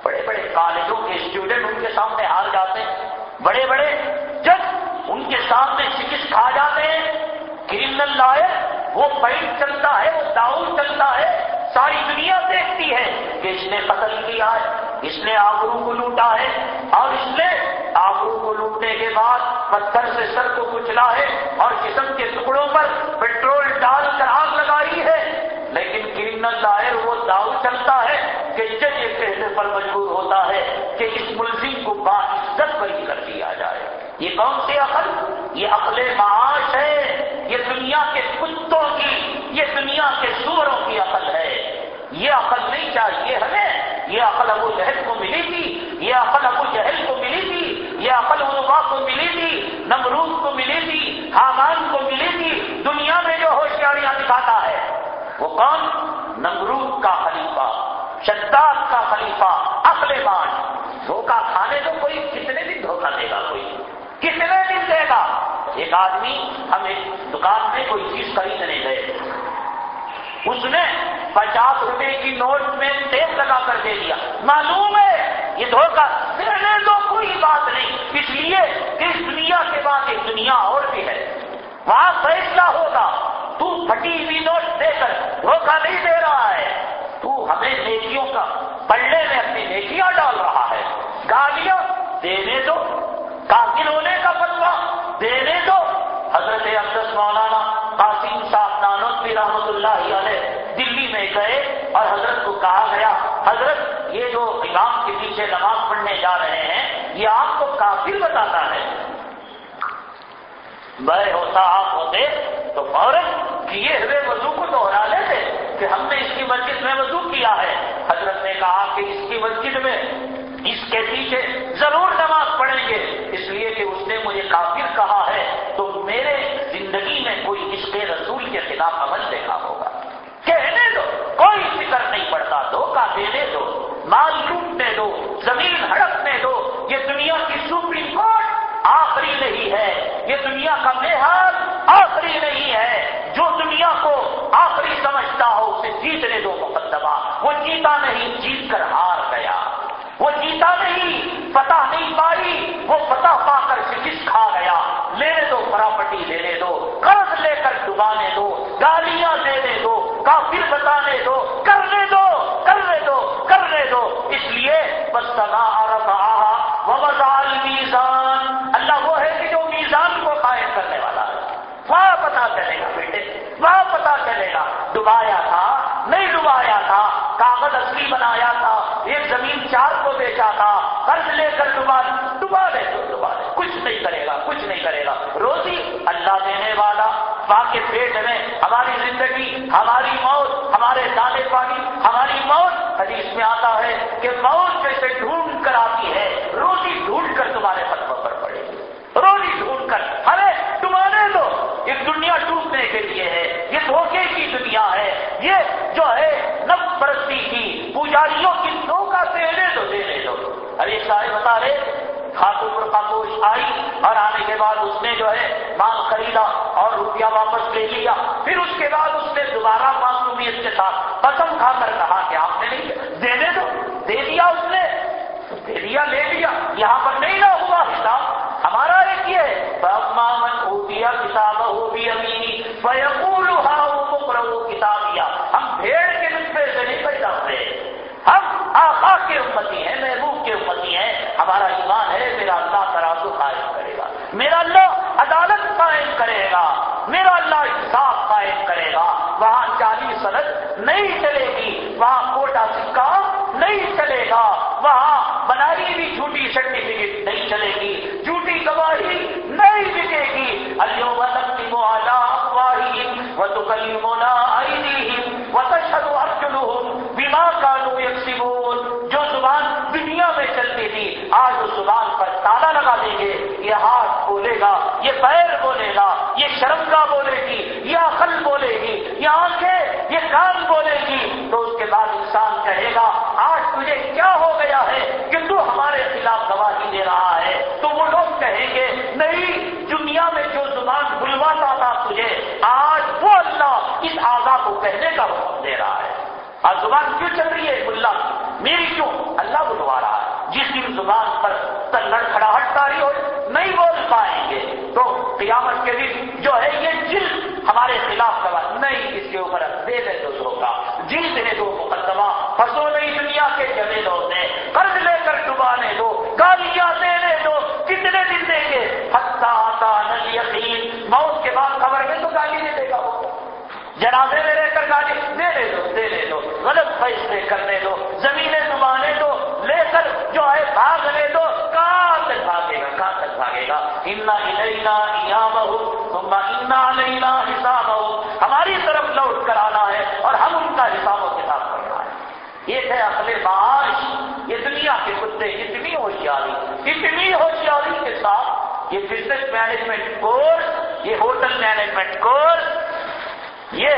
بڑے بڑے کالجوں کے اسٹوڈنٹ ان کے سامنے ہار جاتے ہیں۔ بڑے بڑے جج ان کے سامنے شکست کھا جاتے ہیں۔ کرمنل لائر وہ پینٹ چلتا ہے، وہ داؤ چلتا ہے۔ ساری دنیا دیکھتی ہے کہ اس نے قتل کیا ہے، اس نے آبرو کو لوٹا ہے اور اس نے آبرو کو لوٹنے کے بعد پتھر سے سر کو کچلا ہے اور جسم کے ٹکڑوں پر پیٹرول ڈال کر آگ لگائی ہے۔ لیکن کرمنل لائر وہ داؤ چلتا ہے کہ جج یہ کہنے پر مجبور ہوتا ہے کہ اس ملزم کو با عزت بری کر دیا جائے۔ یہ کون سی عقل؟ یہ عقل معاش ہے۔ یہ دنیا کے کتوں کی، یہ دنیا کے سوروں کی عقل ہے۔ یہ عقل نہیں چاہیے ہمیں، یہ عقل ابو جہل کو ملی تھی، یہ عقل ابو جہل کو ملی تھی، یہ عقل ابا کو ملی تھی، نمرود کو ملی تھی، حامان کو ملی تھی، دنیا میں جو ہوشیاریاں دکھاتا ہے، وہ کون؟ نمرود کا خلیفہ، شداد کا خلیفہ، عقل مان دھوکہ کھانے تو کوئی کتنے دن دھوکہ دے گا کوئی؟ کتنے دن دے گا؟ ایک آدمی ہمیں دکان میں کوئی چیز خریدنے گئے۔ اس نے پچاس روپے کی نوٹ میں تیل لگا کر دے دیا۔ معلوم ہے، یہ دھوکہ دینے تو کوئی بات نہیں، اس لیے کہ اس دنیا کے بعد ایک دنیا اور بھی ہے۔ وہاں فیصلہ ہوگا، تو پھٹی ہوئی نوٹ دے کر دھوکہ نہیں دے رہا ہے۔ تو ہمیں نیکیوں کا پلڑے میں اپنی نیکیاں ڈال رہا ہے۔ گالیاں دینے دو کافل ہونے کا فتوا دینے دو۔ حضرت افسس مولانا قاسم صاحب نانوی رحمت اللہ علیہ دلی میں گئے اور حضرت کو کہا گیا، حضرت، یہ جو امام کے پیچھے نماز پڑھنے جا رہے ہیں، یہ آپ کو کافر بتاتا ہے. بڑے ہوتا، آپ ہوتے تو فوراً کیے ہوئے وضو کو دوہرا لیتے کہ ہم نے اس کی مسجد میں وضو کیا ہے۔ حضرت نے کہا کہ اس کی مسجد میں اس کے پیچھے ضرور جیتا نہیں، جیت کر ہار گیا۔ وہ جیتا نہیں پتہ نہیں پائی، وہ پتہ پا کر شکست کھا گیا۔ لینے دو، پراپرٹی لینے دو، قرض لے کر ڈبانے دو، گالیاں دینے دو، کافر بتانے دو، کرنے دو کرنے دو کرنے دو۔ اس لیے بس سگا عرب آہا وزال میزان اللہ وہ ہے کہ جو میزان کو قائم کرنے والا ہے۔ وہاں پتا چلے گا بیٹے، وہاں پتا چلے گا۔ ڈبایا تھا کاغذ بنایا تھا، ایک زمین چار کو بیچا تھا۔ قرض لے کر ڈبا ڈبا دے تو ڈبا دے کچھ نہیں کرے گا، کچھ نہیں کرے گا۔ روزی اللہ دینے والا ماں کے پیٹ میں ہماری زندگی، ہماری موت، ہمارے دانے پانی، ہماری موت۔ حدیث میں آتا ہے کہ موت جیسے ڈھونڈ کر آتی ہے، روزی ڈھونڈ کر تمہارے قدموں پر پڑے گی۔ روزی ڈھونڈ کر، ہمیں تمہارے دو یہ دنیا ٹوٹنے کے لیے ہے، یہ دھوکے کی دنیا ہے، یہ جو ہے نب پرستی کی پجاریوں کی دھوکہ دینے دو دینے دو۔ ارے سارے بتا رہے خاتون پر خاتوش آئی، اور آنے کے بعد اس نے جو ہے مال خریدا اور روپیہ واپس لے لیا۔ پھر اس کے بعد اس نے دوبارہ معصومیت کے ساتھ قسم کھا کر کہا کہ آپ نے نہیں دینے دو۔ دے دیا اس نے، دے دیا، لے لیا۔ یہاں پر نہیں نہ ہوا حساب۔ ہمارا ایک یہ ہے۔ مامن ہو کتاب ہو بھی امینی بکول کتابیا ہم بھیڑ کے نسبے سے نہیں پیدا ہوتے ہم آقا کے امتی ہیں، محبوب کے امتی ہیں۔ ہمارا ایمان ہے، میرا اللہ ترازو قائم کرے گا۔ میرا اللہ عدالت قائم کرے گا۔ میرا اللہ انصاف قائم کرے گا۔ وہاں چالیس سنت نہیں چلے گی۔ وہاں کوٹا سکا نہیں چلے گا۔ وہاں بنائی بھی جھوٹی سرٹیفکیٹ نہیں چلے گی۔ جھوٹی گواہی نہیں بکے گی۔ الو کی مولا واہی وہ تو کلی مولا آئی وہ تشدد جو زبان دنیا میں چلتی تھی، آج اس زبان پر تالا لگا دیں گے۔ یہ ہاتھ بولے گا، یہ پیر بولے گا، یہ شرمگا بولے گی یہ عقل بولے گی یہ آنکھیں، یہ کان بولے گی۔ تو اس کے بعد زبان کیوں چل رہی ہے اللہ میری کیوں؟ اللہ بلوا رہا ہے۔ جس دن زبان پر لڑکھڑاہٹ تاری ہو نہیں بول پائیں گے۔ تو قیامت کے دن جو ہے یہ جلد ہمارے خلاف گواہ نہیں، اس کے اوپر دے دے دو دھوکا جیت دے دو مقدمہ پسو نہیں، دنیا کے جمے ہوتے قرض لے کر ڈبانے دو، گالیاں دینے دو۔ کتنے دن دیں گے؟ حتہ آتا نل یقین۔ موت کے بعد خبر میں تو گالی نہیں دے گا وہ۔ جنازے میں رہ کر گالی دے دے دو دے دے دو غلط فیصلے کرنے دو، زمینیں ڈبانے دو، لے کر جو ہے بھاگنے دو کہاں تک بھاگے گا کہاں تک بھاگے گا۔ انا الینا ایامہ ثم انا علینا حسابہ ہماری طرف لوٹ کر آنا ہے اور ہم ان کا حساب و کتاب کرنا ہے۔ یہ ہے اصل معاش، یہ دنیا کے کتے اتنی ہوشیاری اتنی ہوشیاری کے ساتھ یہ بزنس مینجمنٹ کورس یہ ہوٹل مینجمنٹ کورس یہ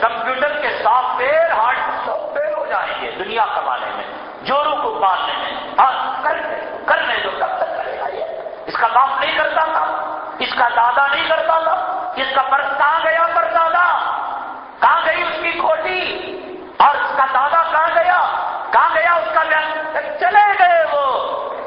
کمپیوٹر کے software hard software ہو جائیں گے دنیا کمانے میں جوروں کو پالنے میں ہاں کرنے دو کب تک کرے گا یہ اس کا باپ نہیں کرتا تھا، اس کا دادا نہیں کرتا تھا، اس کا پر کہاں گیا پر دادا؟ کہاں گئی اس کی کھوٹی؟ اور اس کا دادا کہاں گیا؟ کہاں گیا اس کا چلے گئے وہ۔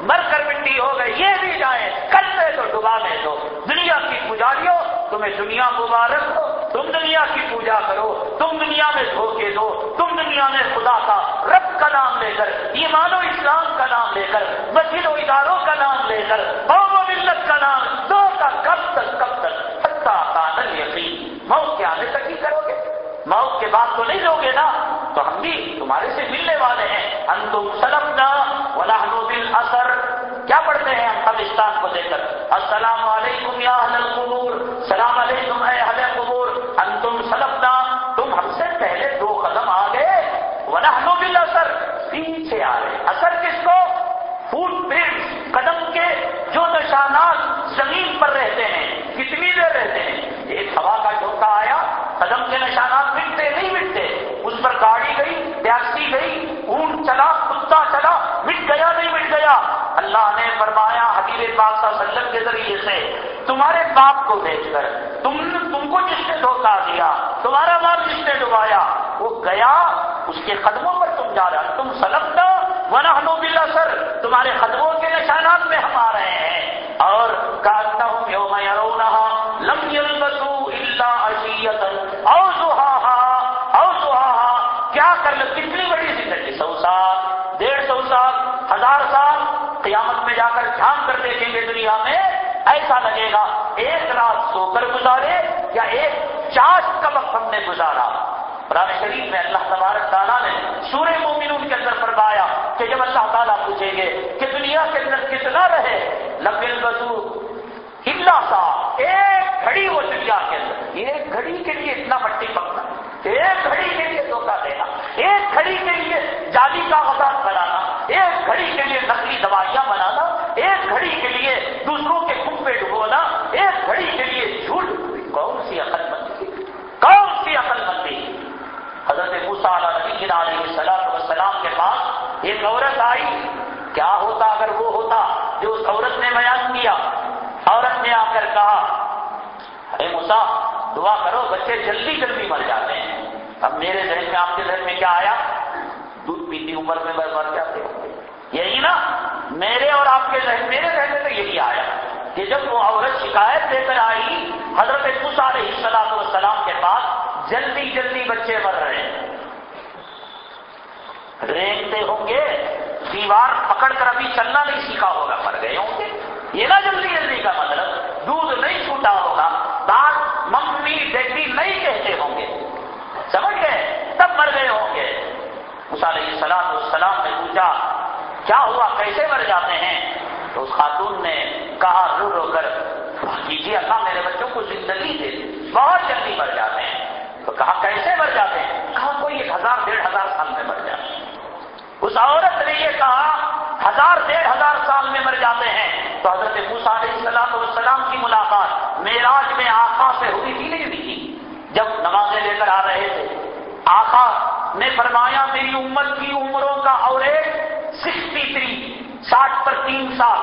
مر کر مٹی ہو گئے یہ بھی جائے کرنے دو ڈبا لے دو۔ دنیا کی پجاریوں، تمہیں دنیا مبارک ہو۔ تم دنیا کی پوجا کرو، تم دنیا میں دھوکے دو۔ تم دنیا میں خدا کا رب کا نام لے کر، ایمان و اسلام کا نام لے کر، مسجد و اداروں کا نام لے کر، قوم و ملت کا نام، دو کا کب تک کب تک حتہ کانل یقین موت کے آنے تک ہی کرو۔ موت کے بعد تو نہیں لو گے نا؟ تو ہم بھی تمہارے سے ملنے والے ہیں۔ ہم تم سلمنا ولاحن دل اثر کیا پڑھتے ہیں ہم پاکستان کو دیکھ کر؟ السلام علیکم یا اہل القبور۔ سلام علیکم اے اہل قبور انتم سلمنا تم ہم سے پہلے دو قدم آ گئے ونحن بالاثر پیچھے آ رہے اثر کس کو؟ فوٹ پرنٹ قدم کے جو نشانات زمین پر رہتے ہیں کتنی دیر رہتے ہیں، ایک ہوا کا جھوکا آیا، قدم کے نشانات مٹتے، نہیں مٹتے، اس پر گاڑی گئی ٹیکسی گئی، اونٹ چلا، کتا چلا، مٹ گیا، نہیں مٹ گیا۔ اللہ نے فرمایا، حبیب پاک صلی اللہ علیہ وسلم کے ذریعے سے، تمہارے باپ کو بھیج کر، تم تم کو جس نے دھوکہ دیا، تمہارا مال جس نے ڈبایا، وہ گیا، اس کے قدموں پر تم جا رہا، تم سلب دو ورنہ بلا سر. تمہارے قدموں کے نشانات میں ہم آ رہے ہیں. اور کہتا یوم یرونہ لم یلبسو الا عشیتا. او زہاہا او زہاہا کیا کر لو کتنی بڑی زندگی سو سال، ڈیڑھ سو سال، ہزار سال. قیامت میں جا کر جھان کر دیکھیں گے دنیا میں. ایسا لگے گا، ایک رات سو کر گزارے یا ایک چاش کا وقت ہم نے گزارا؟ قرآن شریف میں اللہ تبارک تعالیٰ نے سورہ مومنون کے اندر فرمایا کہ جب اللہ تعالیٰ پوچھیں گے کہ دنیا کے اندر کتنا رہے لمبے بزو ہلا سا ایک گھڑی وہ دنیا کے اندر۔ ایک گھڑی کے لیے اتنا مٹی پکنا۔ ایک گھڑی کے لیے دھوکہ دینا۔ ایک گھڑی کے لیے جالی کا وزاد بنانا۔ ایک گھڑی کے لیے نقلی دوائیاں بنانا۔ ایک گھڑی کے لیے دوسروں کے خون پہ ڈبونا ایک گھڑی کے لیے جھوٹ۔ کون سی عقل مندی؟ کون سی عقل مندی؟ حضرت علیہ السلام وسلام کے پاس ایک عورت آئی۔ کیا ہوتا اگر وہ ہوتا جو اس عورت نے بیان کیا؟ عورت نے آ کر کہا ارے موسا دعا کرو، بچے جلدی جلدی مر جاتے ہیں۔ اب میرے ذہن میں، آپ کے ذہن میں کیا آیا؟ دودھ پیتی عمر میں مر جاتے یہی نا، میرے اور آپ کے ذہن، میرے ذہن میں تو یہی آیا کہ جب وہ عورت شکایت دے کر آئی حضرت علیہ السلام والسلام کے پاس جلدی جلدی بچے مر رہے ہیں۔ رینگتے ہوں گے، دیوار پکڑ کر ابھی چلنا نہیں سیکھا ہوگا، مر گئے ہوں گے۔ یہ نا جلدی جلدی کا مطلب دودھ نہیں چھوٹا ہوگا بات ممی، ڈیڈی نہیں کہتے ہوں گے۔ سمجھ گئے؟ تب مر گئے ہوں گے۔ علیہ السلام السلام نے پوچھا، کیا ہوا؟ کیسے مر جاتے ہیں؟ تو اس خاتون نے کہا رو رو کر کیجیے اللہ، میرے بچوں کو زندگی دے۔ بہت جلدی مر جاتے ہیں۔ تو کہا، کیسے مر جاتے ہیں؟ کہا، کوئی ایک ہزار، ڈیڑھ ہزار سال میں مر جاتے ہیں. اس عورت نے یہ کہا، ہزار، ڈیڑھ ہزار سال میں مر جاتے ہیں. تو حضرت موسا علیہ السلام السلام کی ملاقات میراج میں آخا سے ہوئی تھی نہیں ہوئی تھی۔ جب نمازیں لے کر آ رہے تھے آخا نے فرمایا، میری امت کی عمروں کا اوریج سکسٹی تھری، ساٹھ پر تین سال۔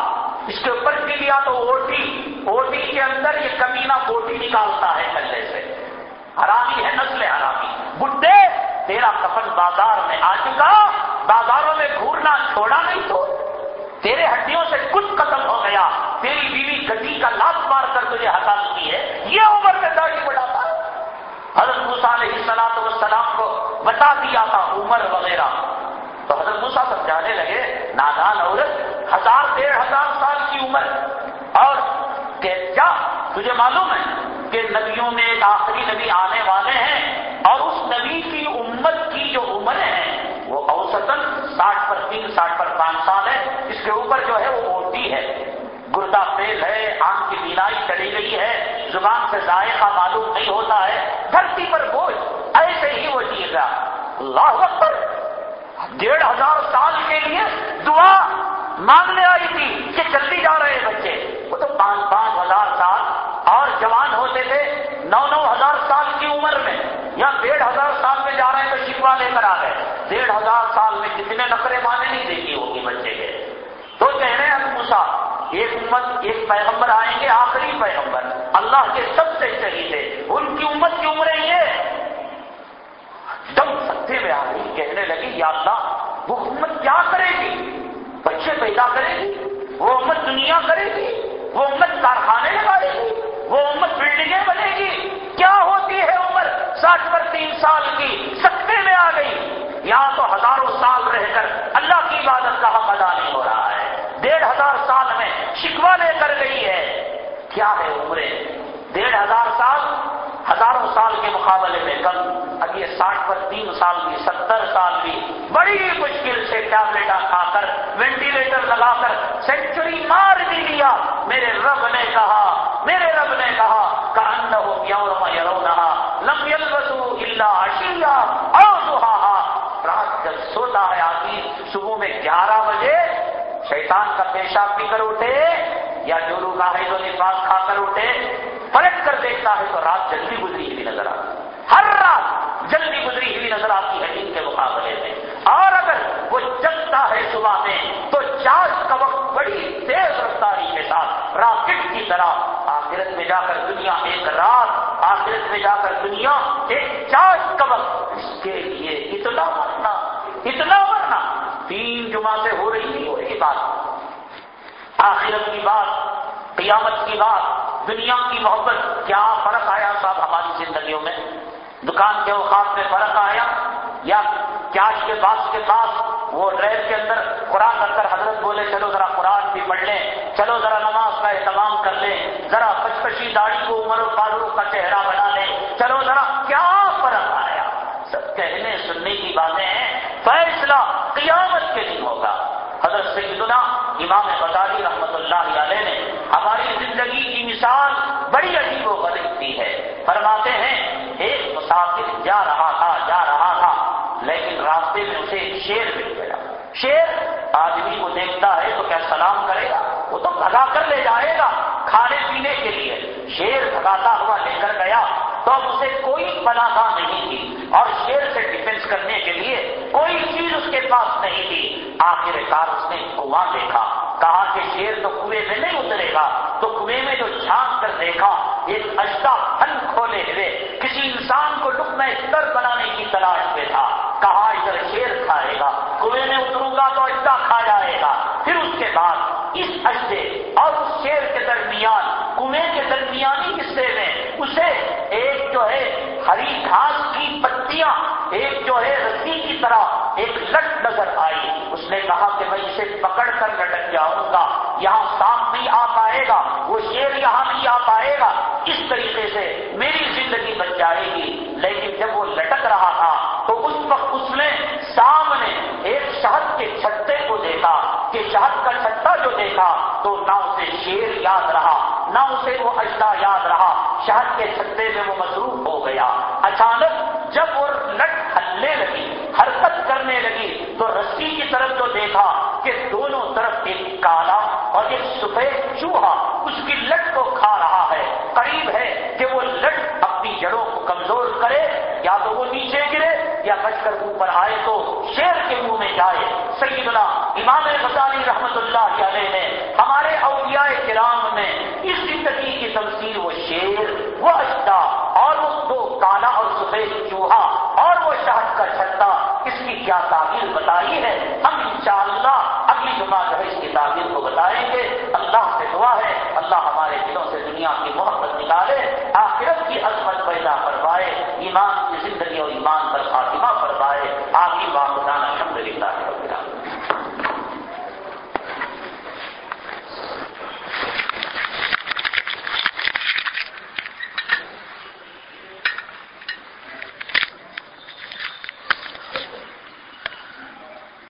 اس کے اوپر کی لیا تو اوٹی اوٹی کے اندر یہ کمینہ بوٹی نکالتا ہے کلے سے۔ حرامی ہے، نسل حرامی۔ بڈے تیرا کفن بازار میں آ چکا، بازاروں میں گھورنا، چھوڑا نہیں تو۔ تیرے ہڈیوں سے کچھ قتل ہو گیا۔ تیری بیوی گدی کا لاش مار کر تجھے ہٹا چکی ہے۔ یہ عمر میں داڑھی بڑھاتا۔ حضرت موسا علیہ السلام سلام کو بتا دیا تھا عمر وغیرہ۔ تو حضرت موسا سمجھانے لگے، نادان عورت، ہزار، ڈیڑھ ہزار سال کی عمر۔ اور کہ جا تجھے معلوم ہے کہ نبیوں میں ایک آخری نبی آنے والے ہیں اور اس نبی کی امت کی جو عمر ہے، وہ اوسطن ساٹھ پر تین، ساٹھ پر پانچ سال ہے۔ اس کے اوپر جو ہے وہ موٹی ہے۔ گردا فیل ہے، آنکھ کی بینائی چلی گئی ہے، زبان سے ذائقہ معلوم نہیں ہوتا ہے۔ دھرتی پر بوجھ، ایسے ہی وہ چیز ہے اللہ اکبر! ڈیڑھ ہزار سال کے لیے دعا مانگنے آئی تھی کہ جلدی جا رہے بچے۔ وہ تو پانچ پانچ ہزار سال اور جوان ہوتے تھے نو نو ہزار سال کی عمر میں، یا ڈیڑھ ہزار سال میں جا رہے ہیں تو شکوا لے کر آ گئے۔ ڈیڑھ ہزار سال میں کتنے نقرے مانے نہیں دیکھی ہوگی بچے کے۔ تو کہہ رہے ہیں موسا ایک امت، ایک پیغمبر آئیں گے، آخری پیغمبر۔ اللہ کے سب سے شہید ہے ان کی امت کی عمریں یہ دم سکتے میں آ گئی۔ کہنے لگی یا اللہ، وہ امت کیا کرے گی؟ بچے پیدا کرے گی؟ وہ امت دنیا کرے گی؟ وہ امت کارخانے لگائے گی؟ وہ امت بلڈنگیں بنے گی کیا ہوتی ہے عمر ساٹھ پر تین سال کی؟ سکتے میں آ گئی۔ یہاں تو ہزاروں سال رہ کر اللہ کی عبادت کا حق ادا نہیں ہو رہا ہے۔ ڈیڑھ ہزار سال میں شکوا لے کر گئی ہے۔ کیا ہے عمریں؟ ڈیڑھ ہزار سال ہزاروں سال کے مقابلے میں کم، اب یہ ساٹھ پر تین سال بھی، ستر سال بھی۔ بڑی مشکل سے ٹیبلٹ کھا کر، وینٹیلیٹر لگا کر سینچری مار بھی لیا میرے رب نے کہا، میرے رب نے کہا کہ ان یورم یرونا لم یلبسو اللہ اشیا اور رات جب سوتا ہے آدمی، صبح میں گیارہ بجے شیطان کا پیشاب پی کر اٹھے یا جو لوگ آئے تو نفاس کھا کر اٹھے پلٹ کر دیکھتا ہے تو رات جلدی گزری ہوئی نظر آتی۔ ہر رات جلدی گزری ہوئی نظر آتی ہے دن کے مقابلے میں۔ اور اگر وہ جگتا ہے صبح میں، تو چارج کا وقت بڑی تیز رفتاری کے ساتھ راکٹ کی طرح آخرت میں جا کر دنیا ایک رات، آخرت میں جا کر دنیا ایک چارج کا وقت۔ اس کے لیے اتنا مرنا اتنا مرنا۔ تین جمعہ سے ہو رہی نہیں ہو رہی بات۔ آخرت کی بات، قیامت کی بات، دنیا کی محبت، کیا فرق آیا صاحب ہماری زندگیوں میں؟ دکان کے اوقات میں فرق آیا؟ یا کیش کے باس کے پاس وہ ڈرائیو کے اندر قرآن رکھ کر حضرت بولے، چلو ذرا قرآن بھی پڑھ لیں، چلو ذرا نماز کا اہتمام کر لیں، ذرا پچپشی داڑھی کو عمر و فاروق کا چہرہ بنا لیں، چلو ذرا، کیا سب کہنے سننے کی باتیں ہیں، فیصلہ قیامت کے دن ہوگا۔ حضرت سیدنا امام غزالی رحمت اللہ علیہ نے ہماری زندگی کی مثال بڑی عجیب و غریب دی ہے۔ فرماتے ہیں، ایک مسافر جا رہا تھا، جا رہا تھا، لیکن راستے میں اسے ایک شیر مل گیا۔ شیر آدمی کو دیکھتا ہے تو کیا سلام کرے گا؟ وہ تو بھگا کر لے جائے گا کھانے پینے کے لیے۔ شیر بھگاتا ہوا لے کر گیا۔ تو اب اسے کوئی پناہ نہیں تھی اور شیر سے ڈیفینس کرنے کے لیے کوئی چیز اس کے پاس نہیں تھی۔ آخر کار اس نے کنواں دیکھا۔ کہا کہ شیر تو کنویں میں نہیں اترے گا، تو کنویں میں جو جھانک کر دیکھا، ایک اشتا پھل کھولے ہوئے، کسی انسان کو لکم اتر بنانے کی تلاش میں تھا۔ کہا، ادھر شیر کھائے گا، کنویں میں اتروں گا تو اشتا کھا جائے گا۔ پھر اس کے بعد اس اشتے اور اس شیر کے درمیان کنویں کے درمیانی حصے میں اسے ایک جو ہے ہری گھاس کی پتیاں، ایک جو ہے رسی کی طرح ایک لٹ نظر آئی۔ اس نے کہا کہ میں اسے پکڑ کر لٹک جاؤں گا۔ یہاں سانپ بھی آ پائے گا، وہ شیر یہاں بھی آ پائے گا۔ اس طریقے سے میری زندگی بچ جائے گی۔ لیکن جب وہ لٹک رہا تھا تو اس وقت اس نے سامنے ایک شہد کے چھتے کو دیکھا۔ کہ شہد کا چھٹا جو دیکھا تو نہ اسے شیر یاد رہا، نہ اسے وہ اجدا یاد رہا۔ شہد کے چھتے میں وہ مصروف ہو گیا۔ اچانک جب وہ نٹ ہلنے لگی، حرکت کرنے لگی تو رسی کی طرف جو دیکھا کہ دونوں طرف ایک کالا اور ایک سفید چوہا اس کی لٹ کو کھا رہا ہے۔ قریب ہے کہ وہ لٹ اپنی جڑوں کو کمزور کرے، یا تو وہ نیچے گرے، یا بچ کر اوپر آئے تو شیر کے منہ میں جائے۔ سیدنا امام غزالی رحمت اللہ علیہ نے ہمارے اولیاء کرام میں اس زندگی کی تمثیل وہ شیر وہ اجدا اور اس دو کالا اور سفید چوہا اور وہ شہد کا چھتا اس کی کیا تعبیر بتائی ہے؟ ہم انشاءاللہ اگلی جمعہ جو ہے اس کی تعبیر کو بتائیں گے۔ اللہ سے دعا ہے، اللہ ہمارے دلوں سے دنیا کی محبت نکالے، آخرت کی عظمت پیدا کروائے ایمان